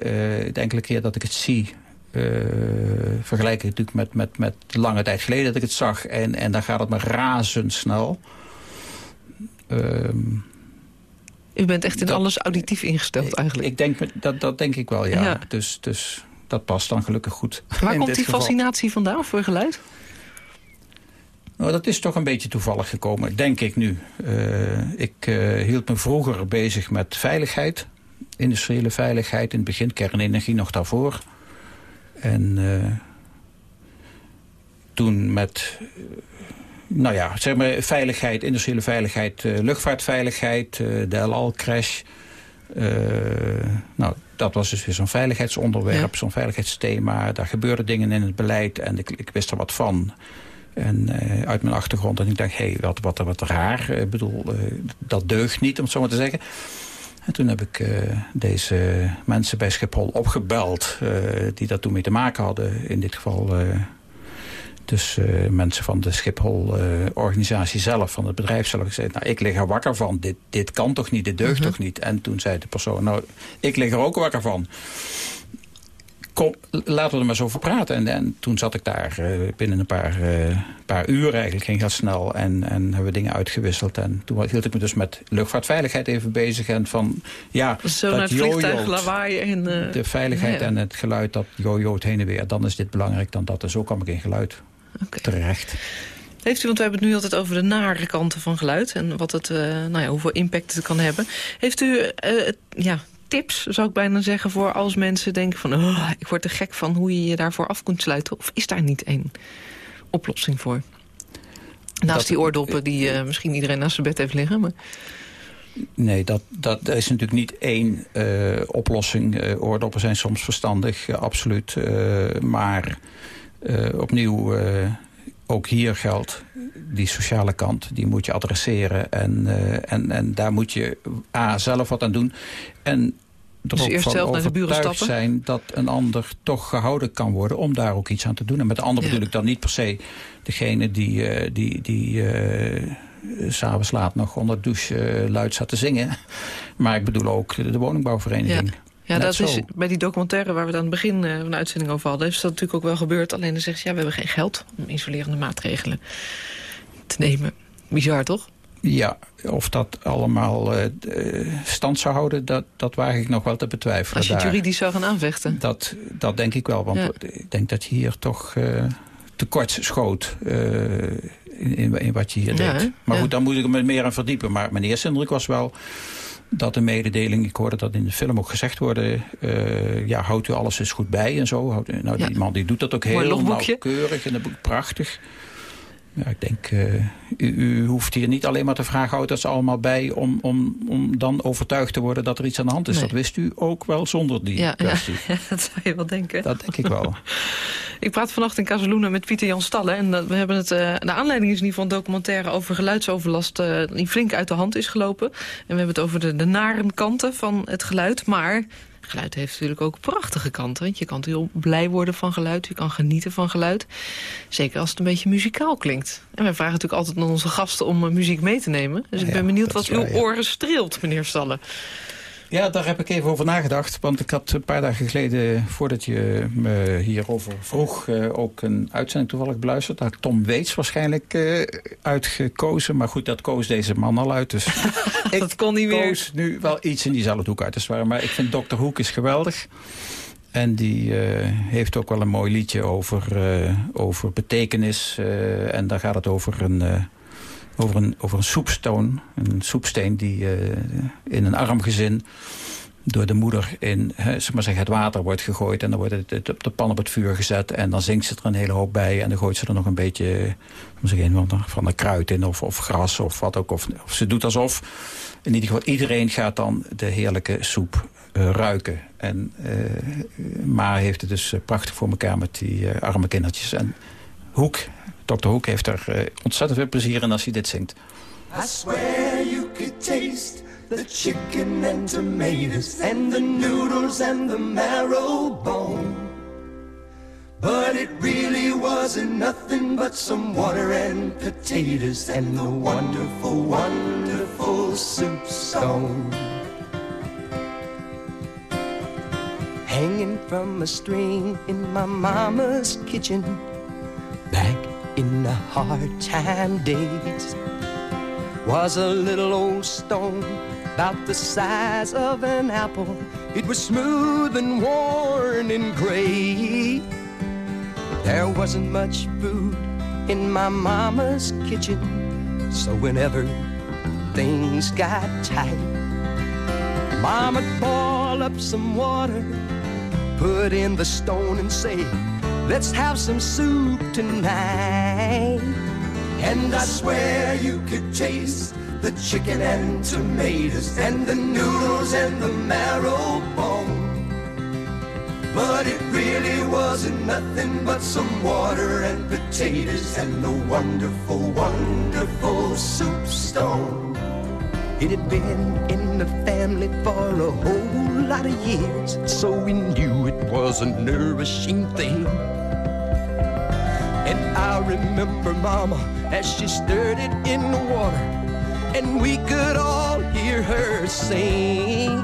de enkele keer dat ik het zie... eh, vergelijk ik het natuurlijk met, met, met lange tijd geleden dat ik het zag. En, en dan gaat het maar razendsnel. Ehm U bent echt in Dat- alles auditief ingesteld eigenlijk. ik denk, dat, dat denk ik wel, ja. Ja. Dus, dus dat past dan gelukkig goed. Waar komt die geval. fascinatie vandaan voor geluid? Nou, dat is toch een beetje toevallig gekomen, denk ik nu. Eh, ik eh, hield me vroeger bezig met veiligheid. Industriële veiligheid in het begin, kernenergie nog daarvoor. En eh, toen met, nou ja, zeg maar veiligheid, industriële veiligheid, eh, luchtvaartveiligheid, eh, de El Al-crash. Eh, nou, dat was dus weer zo'n veiligheidsonderwerp, Ja. zo'n veiligheidsthema. Daar gebeurden dingen in het beleid en ik, ik wist er wat van. En uit mijn achtergrond. En ik dacht, hé, hey, wat, wat, wat raar. Ik bedoel, dat deugt niet, om het zo maar te zeggen. En toen heb ik deze mensen bij Schiphol opgebeld... die daar toen mee te maken hadden. In dit geval dus eh, mensen van de Schiphol-organisatie zelf, van het bedrijf zelf. gezegd, nou, ik lig er wakker van. Dit, dit kan toch niet, dit deugt Mhm. toch niet? En toen zei de persoon, nou, ik lig er ook wakker van kom, laten we er maar eens over praten. En, en toen zat ik daar eh, binnen een paar, eh, paar uur eigenlijk, ging heel snel. En, en hebben we dingen uitgewisseld. En toen hield ik me dus met luchtvaartveiligheid even bezig. En van, ja, Zo naar dat het vliegtuig, jojoot, lawaai en... de veiligheid ja. en het geluid, dat jojoot heen en weer. Dan is dit belangrijk dan dat. En zo kwam ik in geluid Terecht. Heeft u, want we hebben het nu altijd over de nare kanten van geluid... en wat het, eh, nou ja, hoeveel impact het kan hebben. Heeft u eh, ja, tips, zou ik bijna zeggen, voor als mensen denken van... Oh, ik word er gek van hoe je je daarvoor af kunt sluiten? Of is daar niet één oplossing voor? Naast Dat- die oordoppen die eh, misschien iedereen naast zijn bed heeft liggen. Maar... Nee, dat, dat er is natuurlijk niet één oplossing. Oordoppen zijn soms verstandig, absoluut. Maar opnieuw, eh, ook hier geldt die sociale kant. Die moet je adresseren. En, eh, en, en daar moet je A, zelf wat aan doen. En er Dus ook eerst van zelf naar de buren stappen? zijn dat een ander toch gehouden kan worden... om daar ook iets aan te doen. En met de ander Ja. bedoel ik dan niet per se degene die... eh, die, die eh, s'avonds laat nog onder de douche eh, luid zat te zingen. Maar ik bedoel ook de, de woningbouwvereniging. Ja, Net dat is bij die documentaire waar we aan het begin eh, van de uitzending over hadden... is dat natuurlijk ook wel gebeurd. Alleen dan zeggen ze, ja, we hebben geen geld om isolerende maatregelen te nemen. Bizar, toch? Ja, of dat allemaal eh, eh, stand zou houden, dat, dat waag ik nog wel te betwijfelen. Als je het juridisch zou gaan aanvechten. Dat, dat denk ik wel, want Ja. ik denk dat je hier toch eh tekort schoot in, in, in wat je hier Ja, deed. Maar Ja. goed, dan moet ik me meer aan verdiepen. Maar mijn eerste indruk was wel dat de mededeling, ik hoorde dat in de film ook gezegd worden, eh, ja, houdt u alles eens goed bij en zo. Houdt- Nou, die man die doet dat ook heel nauwkeurig en prachtig. Ja, ik denk, eh, u, u hoeft hier niet alleen maar te vragen, houdt dat ze allemaal bij, om, om, om dan overtuigd te worden dat er iets aan de hand is. Nee. Dat wist u ook wel zonder die Ja, ja, kwestie. ja, dat zou je wel denken. Dat denk ik wel. Ik praat vannacht in Casaluna met Pieter Jan Stallen. En dat- we hebben het, eh, de aanleiding is in ieder geval een documentaire over geluidsoverlast... eh, die flink uit de hand is gelopen. En we hebben het over de, de nare kanten van het geluid. Maar geluid heeft natuurlijk ook prachtige kanten. Want je kan heel blij worden van geluid. Je kan genieten van geluid. Zeker als het een beetje muzikaal klinkt. En wij vragen natuurlijk altijd aan onze gasten om eh, muziek mee te nemen. Dus ik ben benieuwd wat uw waar, ja. oren streelt, meneer Stallen. Ja, daar heb ik even over nagedacht. Want ik had een paar dagen geleden, voordat je me hierover vroeg... Uh, ook een uitzending toevallig beluisterd. Daar had Tom Weets waarschijnlijk uh, uitgekozen. Maar goed, dat koos deze man al uit. Dus dat kon niet meer. koos nu wel iets in diezelfde hoek uit te zwaren. Maar ik vind Dr. Hoek is geweldig. En die uh, heeft ook wel een mooi liedje over, over betekenis. en daar gaat het over een over een, over een soepstoon. Een soepsteen die uh, in een arm gezin door de moeder in he, maar zeggen, het water wordt gegooid... en dan wordt het, op de pan op het vuur gezet... en dan zinkt ze er een hele hoop bij... en dan gooit ze er nog een beetje zeggen, van de kruid in of, of gras of wat ook. Of, ze doet alsof. In ieder geval, iedereen gaat dan de heerlijke soep uh, ruiken. En, uh, maar heeft het dus prachtig voor elkaar met die arme kindertjes. En Hoek Dr. Hoek heeft er uh, ontzettend veel plezier in als hij dit zingt. I swear you could taste the chicken and tomatoes and the noodles and the marrow bone. But it really wasn't nothing but some water and potatoes and the wonderful, wonderful soup stone. Hanging from a string in my mama's kitchen in the hard time days was a little old stone about the size of an apple. It was smooth and worn and gray. There wasn't much food in my mama's kitchen, so whenever things got tight, Mama'd boil up some water, put in the stone and say, Let's have some soup tonight. And I swear you could taste the chicken and tomatoes and the noodles and the marrow bone. But it really wasn't nothing but some water and potatoes and the wonderful, wonderful soup stone. It had been in the family for a whole lot of years, so we knew it was a nourishing thing. And I remember Mama as she stirred it in the water, and we could all hear her sing.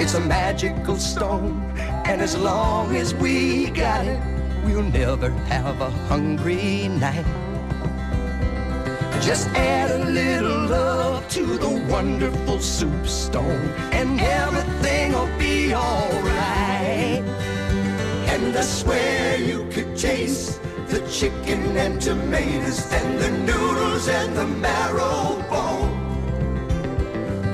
It's a magical stone, and as long as we got it, we'll never have a hungry night. Just add a little love to the wonderful soup stone, and everything'll be alright. And I swear you could taste the chicken and tomatoes and the noodles and the marrow bone.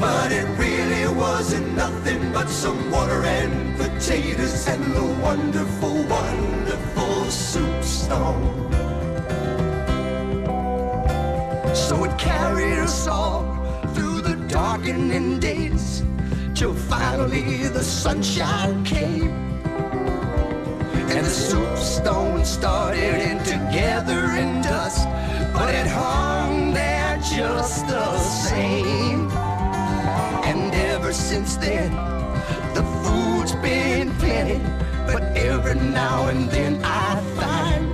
But it really wasn't nothing but some water and potatoes and the wonderful, wonderful soup stone. So it carried us all through the darkening days till finally the sunshine came and the soup stone started together in dust, but it hung there just the same. And ever since then, the food's been plenty, but every now and then I find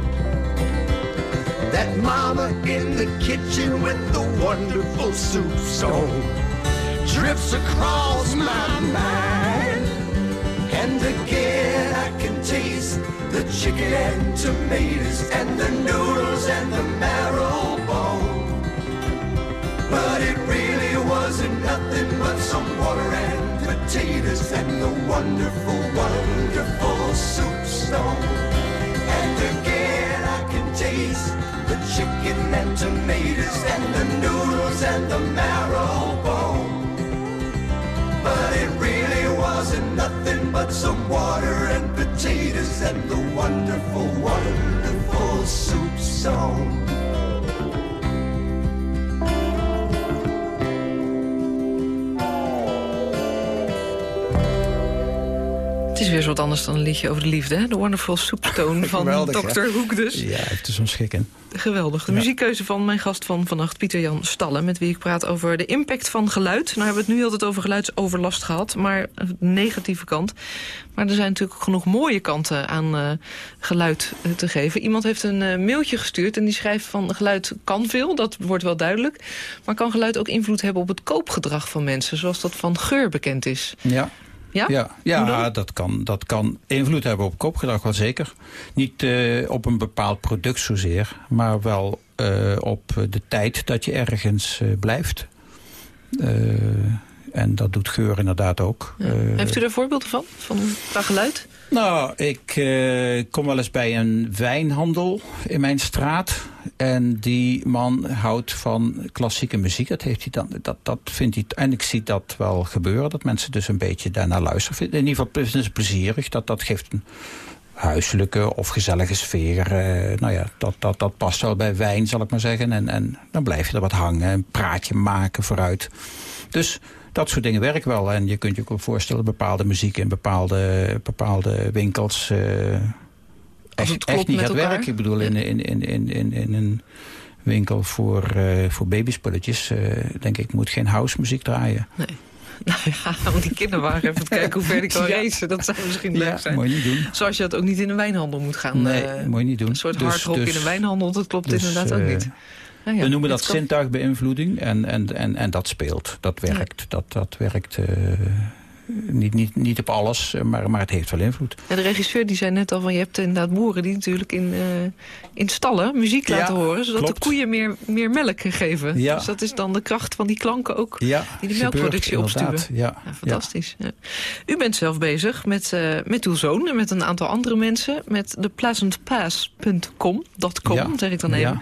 that mama in the kitchen with the wonderful soup stone drifts across my mind. Again I can taste the chicken and tomatoes and the noodles and the marrow bone. But it really wasn't nothing but some water and potatoes and the wonderful, wonderful soup stone. And again I can taste the chicken and tomatoes and the noodles and the marrow bone. But it really wasn't nothing but some water and potatoes and the wonderful, wonderful soup song. Is weer zo wat anders dan een liedje over de liefde, hè? The Wonderful Soapstone van Geweldig, Dr. Hoek dus. Ja, er zo'n schik in. Geweldig. De Ja. muziekkeuze van mijn gast van vannacht, Pieter-Jan Stallen... met wie ik praat over de impact van geluid. Nou hebben we het nu altijd over geluidsoverlast gehad, maar de negatieve kant. Maar er zijn natuurlijk ook genoeg mooie kanten aan eh, geluid eh, te geven. Iemand heeft een eh, mailtje gestuurd en die schrijft van... geluid kan veel, dat wordt wel duidelijk. Maar kan geluid ook invloed hebben op het koopgedrag van mensen... zoals dat van geur bekend is? Ja. Ja? Ja, ja dat, kan, dat kan invloed hebben op koopgedrag, wel zeker. Niet eh, op een bepaald product zozeer, maar wel eh, op de tijd dat je ergens eh, blijft. En dat doet geur inderdaad ook. Ja. Heeft u daar voorbeelden van, van qua geluid? Nou, ik eh, kom wel eens bij een wijnhandel in mijn straat. En die man houdt van klassieke muziek. Dat, heeft hij dan, dat, dat vindt hij, en ik zie dat wel gebeuren. Dat mensen dus een beetje daarnaar luisteren. In ieder geval vinden ze plezierig. Dat, dat geeft een huiselijke of gezellige sfeer. eh, nou ja, dat, dat, dat past wel bij wijn, zal ik maar zeggen. En, en dan blijf je er wat hangen. Een praatje maken vooruit. Dus dat soort dingen werken wel. En je kunt je ook wel voorstellen, bepaalde muziek in bepaalde, bepaalde winkels Als het echt, klopt echt niet gaat elkaar. werken. Ik bedoel, in, in, in, in, in, in een winkel voor, eh voor babyspulletjes, eh, denk ik, moet geen house muziek draaien. Nee. Nou ja, om die kinderwagen even te kijken hoe ver die kan Ja. racen. Dat zou misschien leuk zijn. je niet doen. Zoals je dat ook niet in een wijnhandel moet gaan. Nee, je niet doen. Een soort Dus- hardrock dus- in een wijnhandel, dat klopt dus, inderdaad ook niet. Ja, We noemen dat kan- zintuigbeïnvloeding en, en, en, en dat speelt. Dat werkt. Dat, dat werkt eh, niet, niet, niet op alles, maar, maar het heeft wel invloed. Ja, de regisseur die zei net al van je hebt inderdaad boeren die natuurlijk in, eh, in stallen muziek laten horen. Zodat klopt. de koeien meer, meer melk geven. Ja. Dus dat is dan de kracht van die klanken ook. Ja, Die de melkproductie opstuwen. Ja, Ja, fantastisch. U bent zelf bezig met, eh, met uw zoon en met een aantal andere mensen... met de pleasantpass.com, zeg ik dan even...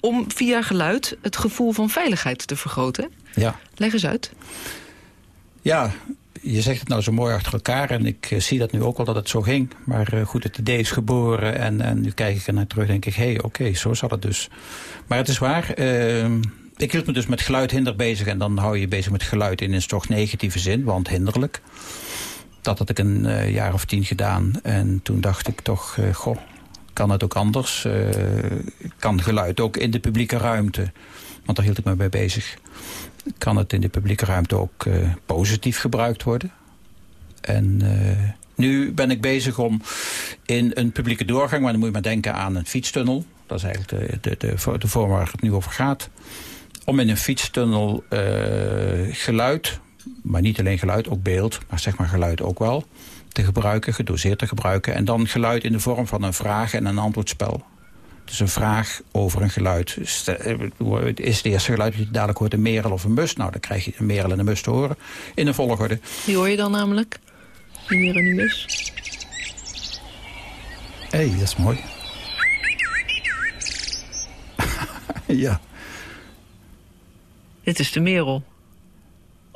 Om via geluid het gevoel van veiligheid te vergroten. Ja. Leg eens uit. Ja, je zegt het nou zo mooi achter elkaar en ik eh, zie dat nu ook wel dat het zo ging. Maar eh, goed, het idee is geboren en, en nu kijk ik er naar terug en denk ik... hé, hey, oké, zo zat het dus. Maar het is waar, eh, ik hield me dus met geluid hinder bezig... en dan hou je je bezig met geluid in een toch negatieve zin, want hinderlijk. Dat had ik een eh, jaar of tien gedaan en toen dacht ik toch... goh, kan het ook anders? Eh, kan geluid ook in de publieke ruimte? Want daar hield ik me bij bezig kan het in de publieke ruimte ook eh, positief gebruikt worden. En eh, nu ben ik bezig om in een publieke doorgang... maar dan moet je maar denken aan een fietstunnel. Dat is eigenlijk de, de, de, de vorm waar het nu over gaat. Om in een fietstunnel geluid, maar niet alleen geluid, ook beeld... maar zeg maar geluid ook wel, te gebruiken, gedoseerd te gebruiken. En dan geluid in de vorm van een vraag- en een antwoordspel. Dus een vraag over een geluid. Stel, Is het eerste geluid dat je dadelijk hoort een merel of een must? Nou, dan krijg je een merel en een must te horen in een volgorde. Die hoor je dan namelijk. Die meer en die mus. Hé, hey, dat is mooi. ja. Dit is de merel.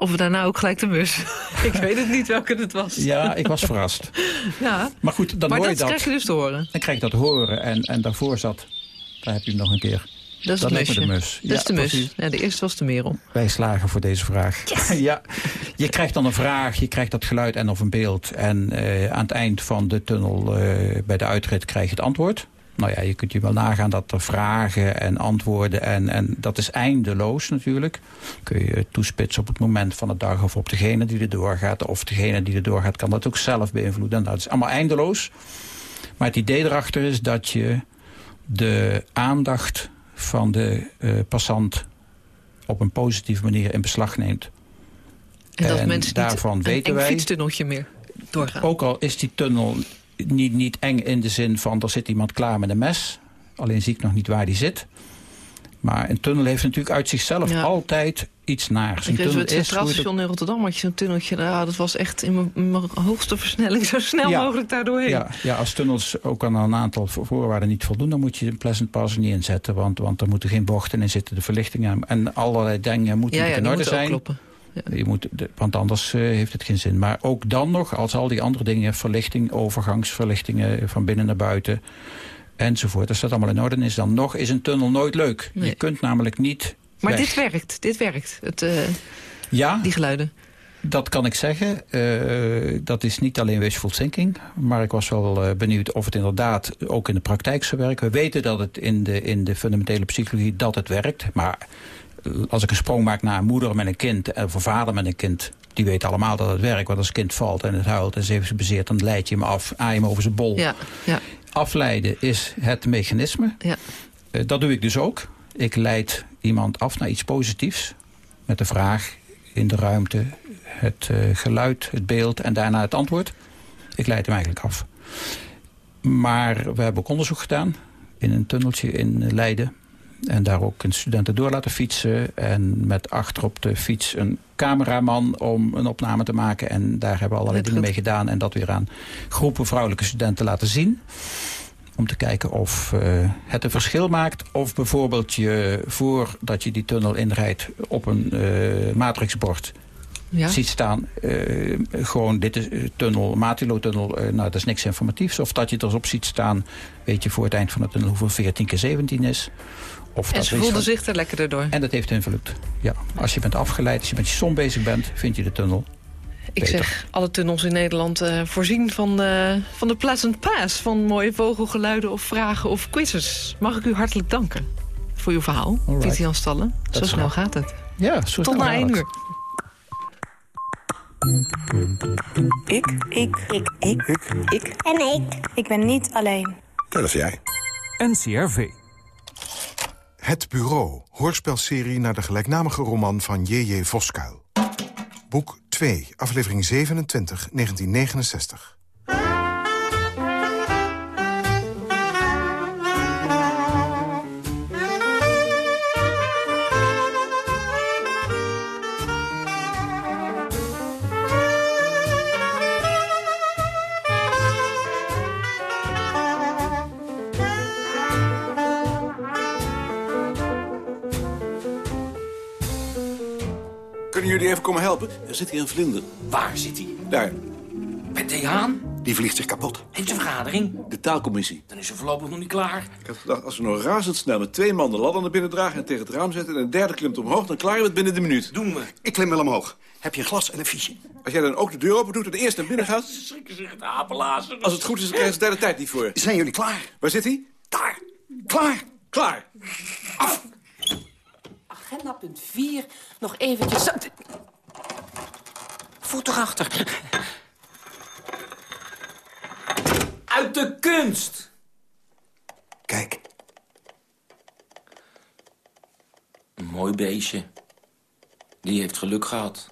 Of daarna ook gelijk de mus. ik weet het niet welke het was. ja, ik was verrast. Ja, Maar goed, dan maar hoor dat, je dat. krijg je dus te horen. Dan krijg je dat te horen. En, en daarvoor zat, daar heb je hem nog een keer. Dat is Dat het lijkt me musje. de mus. Dat Ja, is de mus. precies. Ja, de eerste was de merel. Wij slagen voor deze vraag. ja, je krijgt dan een vraag, je krijgt dat geluid en of een beeld. En eh, aan het eind van de tunnel eh, bij de uitrit krijg je het antwoord. Nou ja, je kunt je wel nagaan dat er vragen en antwoorden... en, en dat is eindeloos natuurlijk. Kun je toespitsen op het moment van de dag... of op degene die er doorgaat. Of degene die er doorgaat kan dat ook zelf beïnvloeden. Nou, dat is allemaal eindeloos. Maar het idee erachter is dat je de aandacht van de eh, passant... op een positieve manier in beslag neemt. En dat En mensen daarvan niet weten een eng wij- fietstunneltje meer doorgaan. Ook al is die tunnel niet, niet eng in de zin van... er zit iemand klaar met een mes. Alleen zie ik nog niet waar die zit. Maar een tunnel heeft natuurlijk uit zichzelf Ja. altijd iets naars. Ik weet het is Centraal hoe het- Station in Rotterdam had je zo'n tunneltje. Nou, dat was echt in mijn- hoogste versnelling zo snel Ja. mogelijk daardoorheen. Ja, ja, als tunnels ook aan een aantal vo- voorwaarden niet voldoen... dan moet je een Pleasant Pass niet inzetten. Want, want er moeten geen bochten in zitten, de verlichtingen... en allerlei dingen moeten ja, ja, in orde zijn. kloppen. Je moet, want anders eh, heeft het geen zin. Maar ook dan nog, als al die andere dingen... verlichting, overgangsverlichtingen van binnen naar buiten... enzovoort, als dat allemaal in orde is... dan nog is een tunnel nooit leuk. Nee. Je kunt namelijk niet Maar weg. dit werkt, dit werkt, het, eh, Ja, die geluiden. Dat kan ik zeggen. Uh, dat is niet alleen wishful thinking. Maar ik was wel uh, benieuwd of het inderdaad ook in de praktijk zou werken. We weten dat het in de, in de fundamentele psychologie dat het werkt. Maar als ik een sprong maak naar een moeder met een kind... of een vader met een kind, die weet allemaal dat het werkt. Want als kind valt en het huilt en ze heeft bezeerd... dan leid je hem af, aai hem over zijn bol. Ja, ja. Afleiden is het mechanisme. Ja. Uh, dat doe ik dus ook. Ik leid iemand af naar iets positiefs. Met de vraag in de ruimte, het uh, geluid, het beeld en daarna het antwoord. Ik leid hem eigenlijk af. Maar we hebben ook onderzoek gedaan in een tunneltje in Leiden. En daar ook een studenten door laten fietsen. En met achter op de fiets een cameraman om een opname te maken. En daar hebben we allerlei dingen mee gedaan. En dat weer aan groepen vrouwelijke studenten laten zien. Om te kijken of uh, het een verschil maakt. Of bijvoorbeeld je voordat je die tunnel inrijdt op een uh, matrixbord ja. ziet staan, uh, gewoon dit is tunnel, Matilo-tunnel, uh, nou dat is niks informatiefs. Of dat je er op ziet staan, weet je voor het eind van de tunnel hoeveel 14 keer 17 is. Of en dat ze voelden zich er lekkerder door. En dat heeft invloed. Ja, als je bent afgeleid, als je met je som bezig bent, vind je de tunnel ik beter. zeg, alle tunnels in Nederland uh, voorzien van, uh, van de Pleasant Pass... van mooie vogelgeluiden of vragen of quizzes. Mag ik u hartelijk danken voor uw verhaal, Titian Stallen. Zo snel gaat het. Ja, zo Tot na één uur. Ik. Ik. Ik. Ik. Ik. Ik. En ik. Ik ben niet alleen. Dat is jij. NCRV. Het Bureau, hoorspelserie naar de gelijknamige roman van J.J. Voskuil. Boek 2, aflevering 27, 1969. Even komen helpen? Er zit hier een vlinder. Waar zit hij? Daar. Met de Haan? Die vliegt zich kapot. Heeft de vergadering? De taalcommissie. Dan is ze voorlopig nog niet klaar. Ik had gedacht, als we nou razendsnel met twee man de ladder naar binnen dragen... en tegen het raam zetten en een derde klimt omhoog... dan klaren we het binnen de minuut. Doen we. Ik klim wel omhoog. Heb je een glas en een fiche? Als jij dan ook de deur open doet en eerst naar binnen gaat... Ze schrikken zich het apenlazen. Als het goed is, dan krijgen ze daar de tijd niet voor. Zijn jullie klaar? Waar zit hij? Daar. Klaar. Klaar. Af. Agenda punt 4. Nog eventjes... Voet erachter. Uit de kunst. Kijk. Een mooi beestje. Die heeft geluk gehad.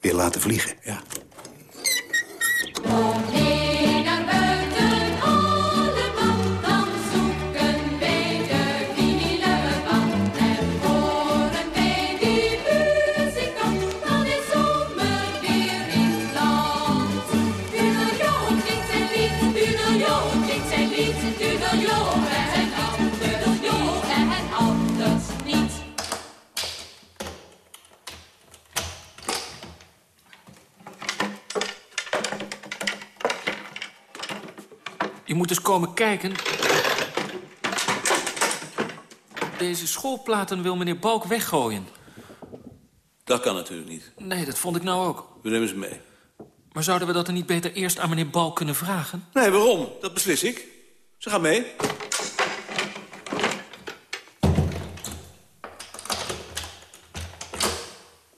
Weer laten vliegen, ja. Komen kijken. Deze schoolplaten wil meneer Balk weggooien. Dat kan natuurlijk niet. Nee, dat vond ik nou ook. We nemen ze mee. Maar zouden we dat er niet beter eerst aan meneer Balk kunnen vragen? Nee, waarom? Dat beslis ik. Ze gaan mee.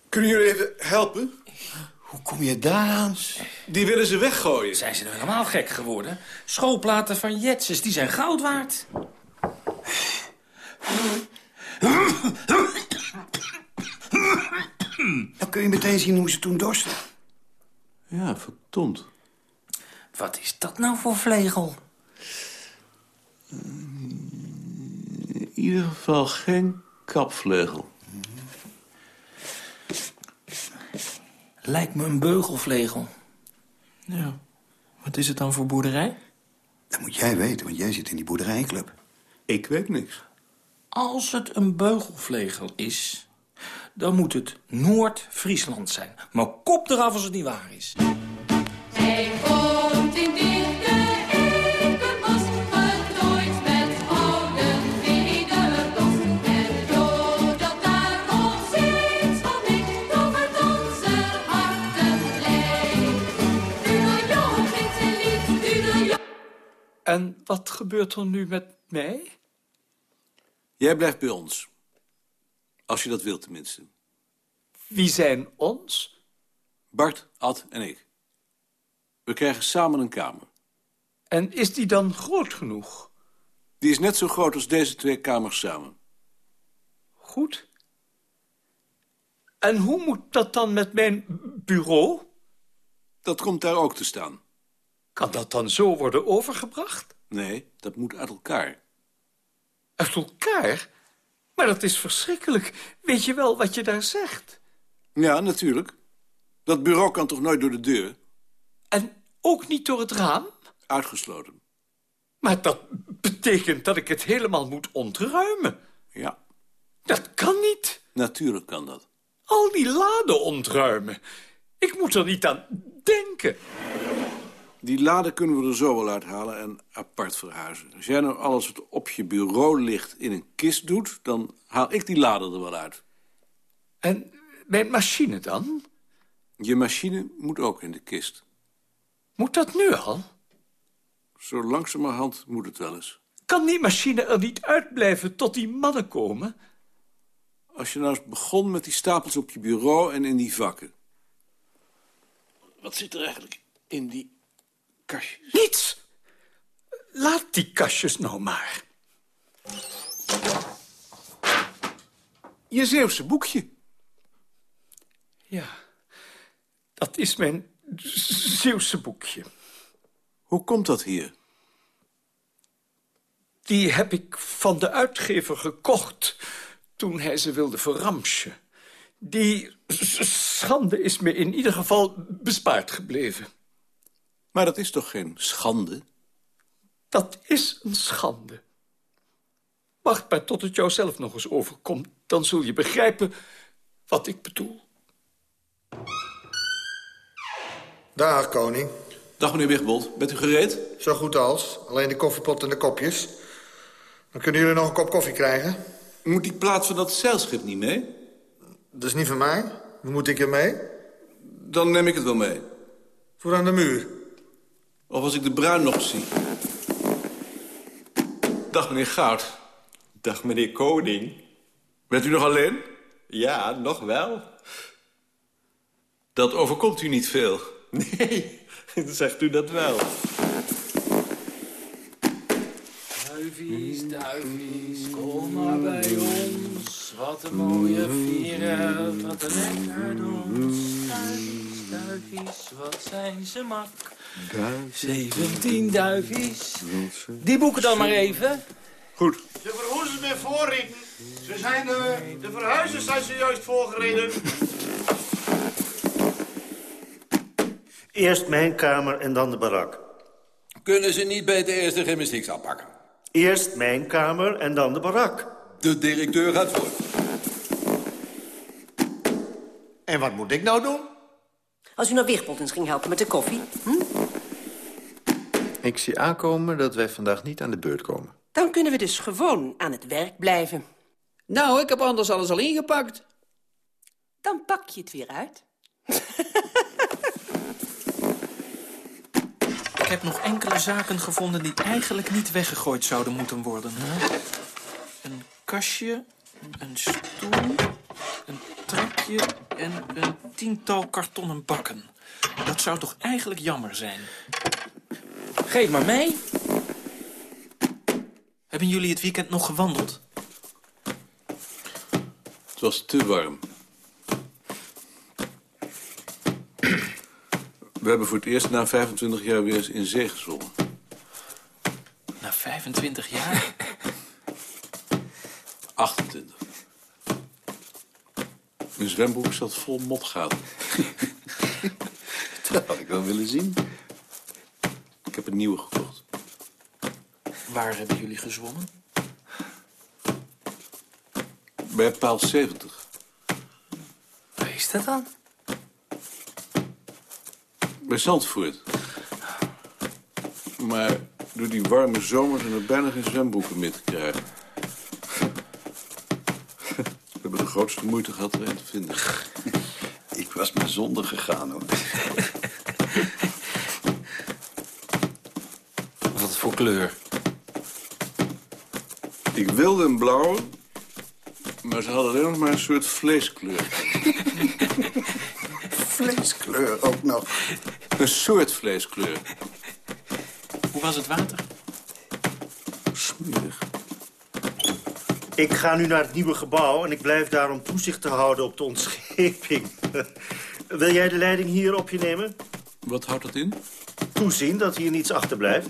Kunnen jullie even helpen? Hoe kom je daar aan? Die willen ze weggooien. Zijn ze nou helemaal gek geworden? Schoolplaten van Jetses, die zijn goud waard. Dan kun je meteen zien hoe ze toen dorsten. Ja, verdomd. Wat is dat nou voor vlegel? In ieder geval geen kapvlegel. Lijkt me een beugelvlegel. Ja, wat is het dan voor boerderij? Dat moet jij weten, want jij zit in die boerderijclub. Ik weet niks. Als het een beugelvlegel is, dan moet het Noord-Friesland zijn. Maar kop eraf als het niet waar is. Zij En wat gebeurt er nu met mij? Jij blijft bij ons. Als je dat wilt, tenminste. Wie zijn ons? Bart, Ad en ik. We krijgen samen een kamer. En is die dan groot genoeg? Die is net zo groot als deze twee kamers samen. Goed. En hoe moet dat dan met mijn bureau? Dat komt daar ook te staan. Kan dat dan zo worden overgebracht? Nee, dat moet uit elkaar. Uit elkaar? Maar dat is verschrikkelijk. Weet je wel wat je daar zegt? Ja, natuurlijk. Dat bureau kan toch nooit door de deur? En ook niet door het raam? Uitgesloten. Maar dat betekent dat ik het helemaal moet ontruimen. Ja, Dat kan niet. natuurlijk kan dat. Al die laden ontruimen. Ik moet er niet aan denken. Die laden kunnen we er zo wel uithalen en apart verhuizen. Als jij nou alles wat op je bureau ligt in een kist doet... dan haal ik die laden er wel uit. En mijn machine dan? Je machine moet ook in de kist. Moet dat nu al? Zo langzamerhand moet het wel eens. Kan die machine er niet uitblijven tot die mannen komen? Als je nou eens begon met die stapels op je bureau en in die vakken. Wat zit er eigenlijk in die kastjes? Niets! Laat die kastjes nou maar. Je Zeeuwse boekje. Ja, dat is mijn Zeeuwse boekje. Hoe komt dat hier? Die heb ik van de uitgever gekocht toen hij ze wilde verramschen. Die schande is me in ieder geval bespaard gebleven. Maar dat is toch geen schande? Dat is een schande. Wacht maar tot het jou zelf nog eens overkomt. Dan zul je begrijpen wat ik bedoel. Dag, koning. Dag, meneer Wigbold. Bent u gereed? Zo goed als. Alleen de koffiepot en de kopjes. Dan kunnen jullie nog een kop koffie krijgen. Moet die plaat van dat zeilschip niet mee? Dat is niet van mij. Moet ik er mee? Dan neem ik het wel mee. Voor aan de muur. Of als ik de bruin nog zie. Dag, meneer Goud. Dag, meneer Koning. Bent u nog alleen? Ja, nog wel. Dat overkomt u niet veel. Nee, zegt u dat wel. Duivies, duivies, kom maar bij ons. Wat een mooie vieren, wat een lekker dons. Duivies, duivies, wat zijn ze mak. 17 duivies. Die boeken dan maar even. Goed. De verhoezers met voorrieten. Ze zijn er. De verhuizers zijn zojuist voorgereden. Eerst mijn kamer en dan de barak. Kunnen ze niet beter eerst de gymnastieks aanpakken? Eerst mijn kamer en dan de barak. De directeur gaat voor. En wat moet ik nou doen? Als u naar Wigbold eens ging helpen met de koffie. Hm? Ik zie aankomen dat wij vandaag niet aan de beurt komen. Dan kunnen we dus gewoon aan het werk blijven. Nou, ik heb anders alles al ingepakt. Dan pak je het weer uit. Ik heb nog enkele zaken gevonden die eigenlijk niet weggegooid zouden moeten worden. Hè? Een kastje, een stoel, een trekje en een tiental kartonnen bakken. Dat zou toch eigenlijk jammer zijn? Geef maar mee. Hebben jullie het weekend nog gewandeld? Het was te warm. We hebben voor het eerst na 25 jaar weer eens in zee gezwommen. Na 25 jaar? 28. Mijn zwembroek zat vol motgaten. Dat had ik wel willen zien. Ik heb een nieuwe gekocht. Waar hebben jullie gezwommen? Bij paal 70. Waar is dat dan? Bij Zandvoort. Maar door die warme zomer zijn er bijna geen zwembroeken meer te krijgen. We hebben de grootste moeite gehad er een te vinden. Ik was maar zonder gegaan, hoor. Wat voor kleur. Ik wilde een blauwe, maar ze hadden alleen nog maar een soort vleeskleur. Vleeskleur ook nog. Een soort vleeskleur. Hoe was het water? Ik ga nu naar het nieuwe gebouw en ik blijf daar om toezicht te houden op de ontscheping. Wil jij de leiding hier op je nemen? Wat houdt dat in? Toezien dat hier niets achterblijft.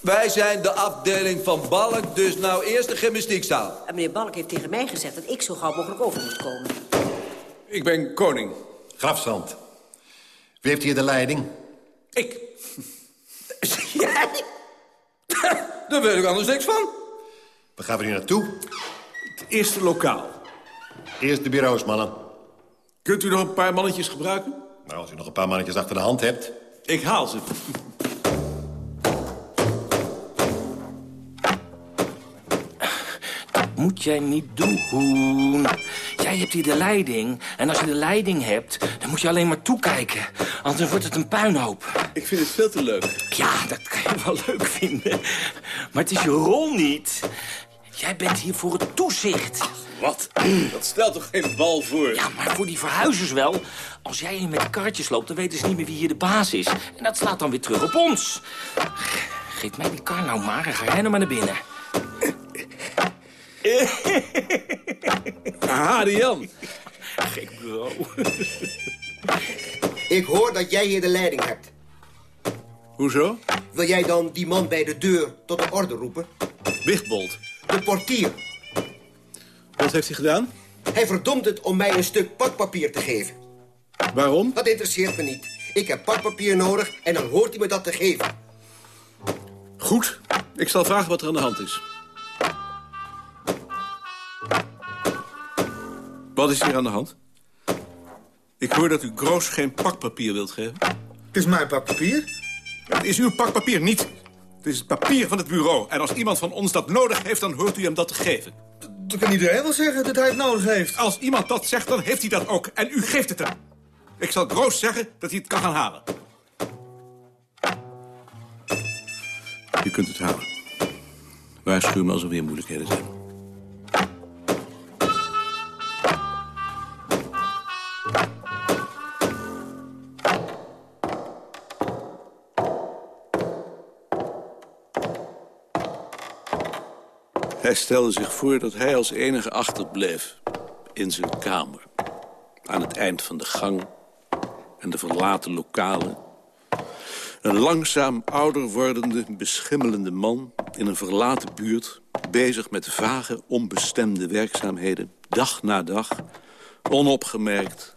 Wij zijn de afdeling van Balk, dus nou eerst de gymnastiekzaal. En meneer Balk heeft tegen mij gezegd dat ik zo gauw mogelijk over moet komen. Ik ben koning. Grafzand. Wie heeft hier de leiding? Ik. Daar weet ik anders niks van. Waar gaan we nu naartoe? Het eerste lokaal. Eerst de bureaus, mannen. Kunt u nog een paar mannetjes gebruiken? Nou, als u nog een paar mannetjes achter de hand hebt. Ik haal ze. Moet jij niet doen. Jij hebt hier de leiding. En als je de leiding hebt, dan moet je alleen maar toekijken. Anders wordt het een puinhoop. Ik vind het veel te leuk. Ja, dat kan je wel leuk vinden. Maar het is je rol niet. Jij bent hier voor het toezicht. Wat? Dat stelt toch geen bal voor? Ja, maar voor die verhuizers wel. Als jij hier met de karretjes loopt, dan weten ze niet meer wie hier de baas is. En dat slaat dan weer terug op ons. Geef mij die kar nou maar en ga jij nou maar naar binnen. De Jan. Gek bureau. Ik hoor dat jij hier de leiding hebt. Hoezo? Wil jij dan die man bij de deur tot de orde roepen? Wigbold. De portier. Wat heeft hij gedaan? Hij verdomt het om mij een stuk pakpapier te geven. Waarom? Dat interesseert me niet. Ik heb pakpapier nodig en dan hoort hij me dat te geven. Goed. Ik zal vragen wat er aan de hand is. Wat is hier aan de hand? Ik hoor dat u Groos geen pakpapier wilt geven. Het is mijn pakpapier. Het is uw pakpapier niet. Het is het papier van het bureau. En als iemand van ons dat nodig heeft, dan hoort u hem dat te geven. Dat kan iedereen wel zeggen dat hij het nodig heeft. Als iemand dat zegt, dan heeft hij dat ook. En u geeft het hem. Ik zal Groos zeggen dat hij het kan gaan halen. U kunt het halen. Waarschuw me als er weer moeilijkheden zijn. Hij stelde zich voor dat hij als enige achterbleef in zijn kamer. Aan het eind van de gang en de verlaten lokalen. Een langzaam ouder wordende, beschimmelende man in een verlaten buurt... bezig met vage, onbestemde werkzaamheden, dag na dag... onopgemerkt,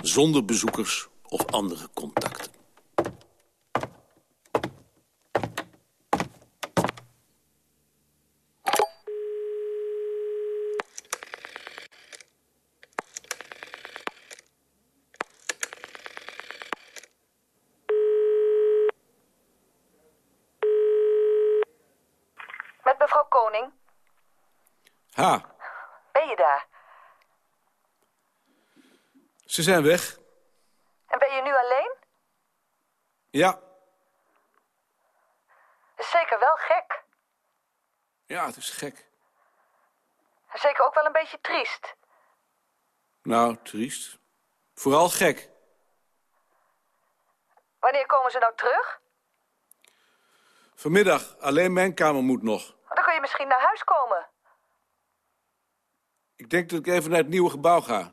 zonder bezoekers of andere contacten. Met mevrouw Koning. Ha, Ben je daar? Ze zijn weg. En ben je nu alleen? Ja, Is zeker wel gek. ja, het is gek. Zeker ook wel een beetje triest. Nou, triest. Vooral gek. Wanneer komen ze nou terug? Vanmiddag, alleen mijn kamer moet nog. Dan kun je misschien naar huis komen. Ik denk dat ik even naar het nieuwe gebouw ga.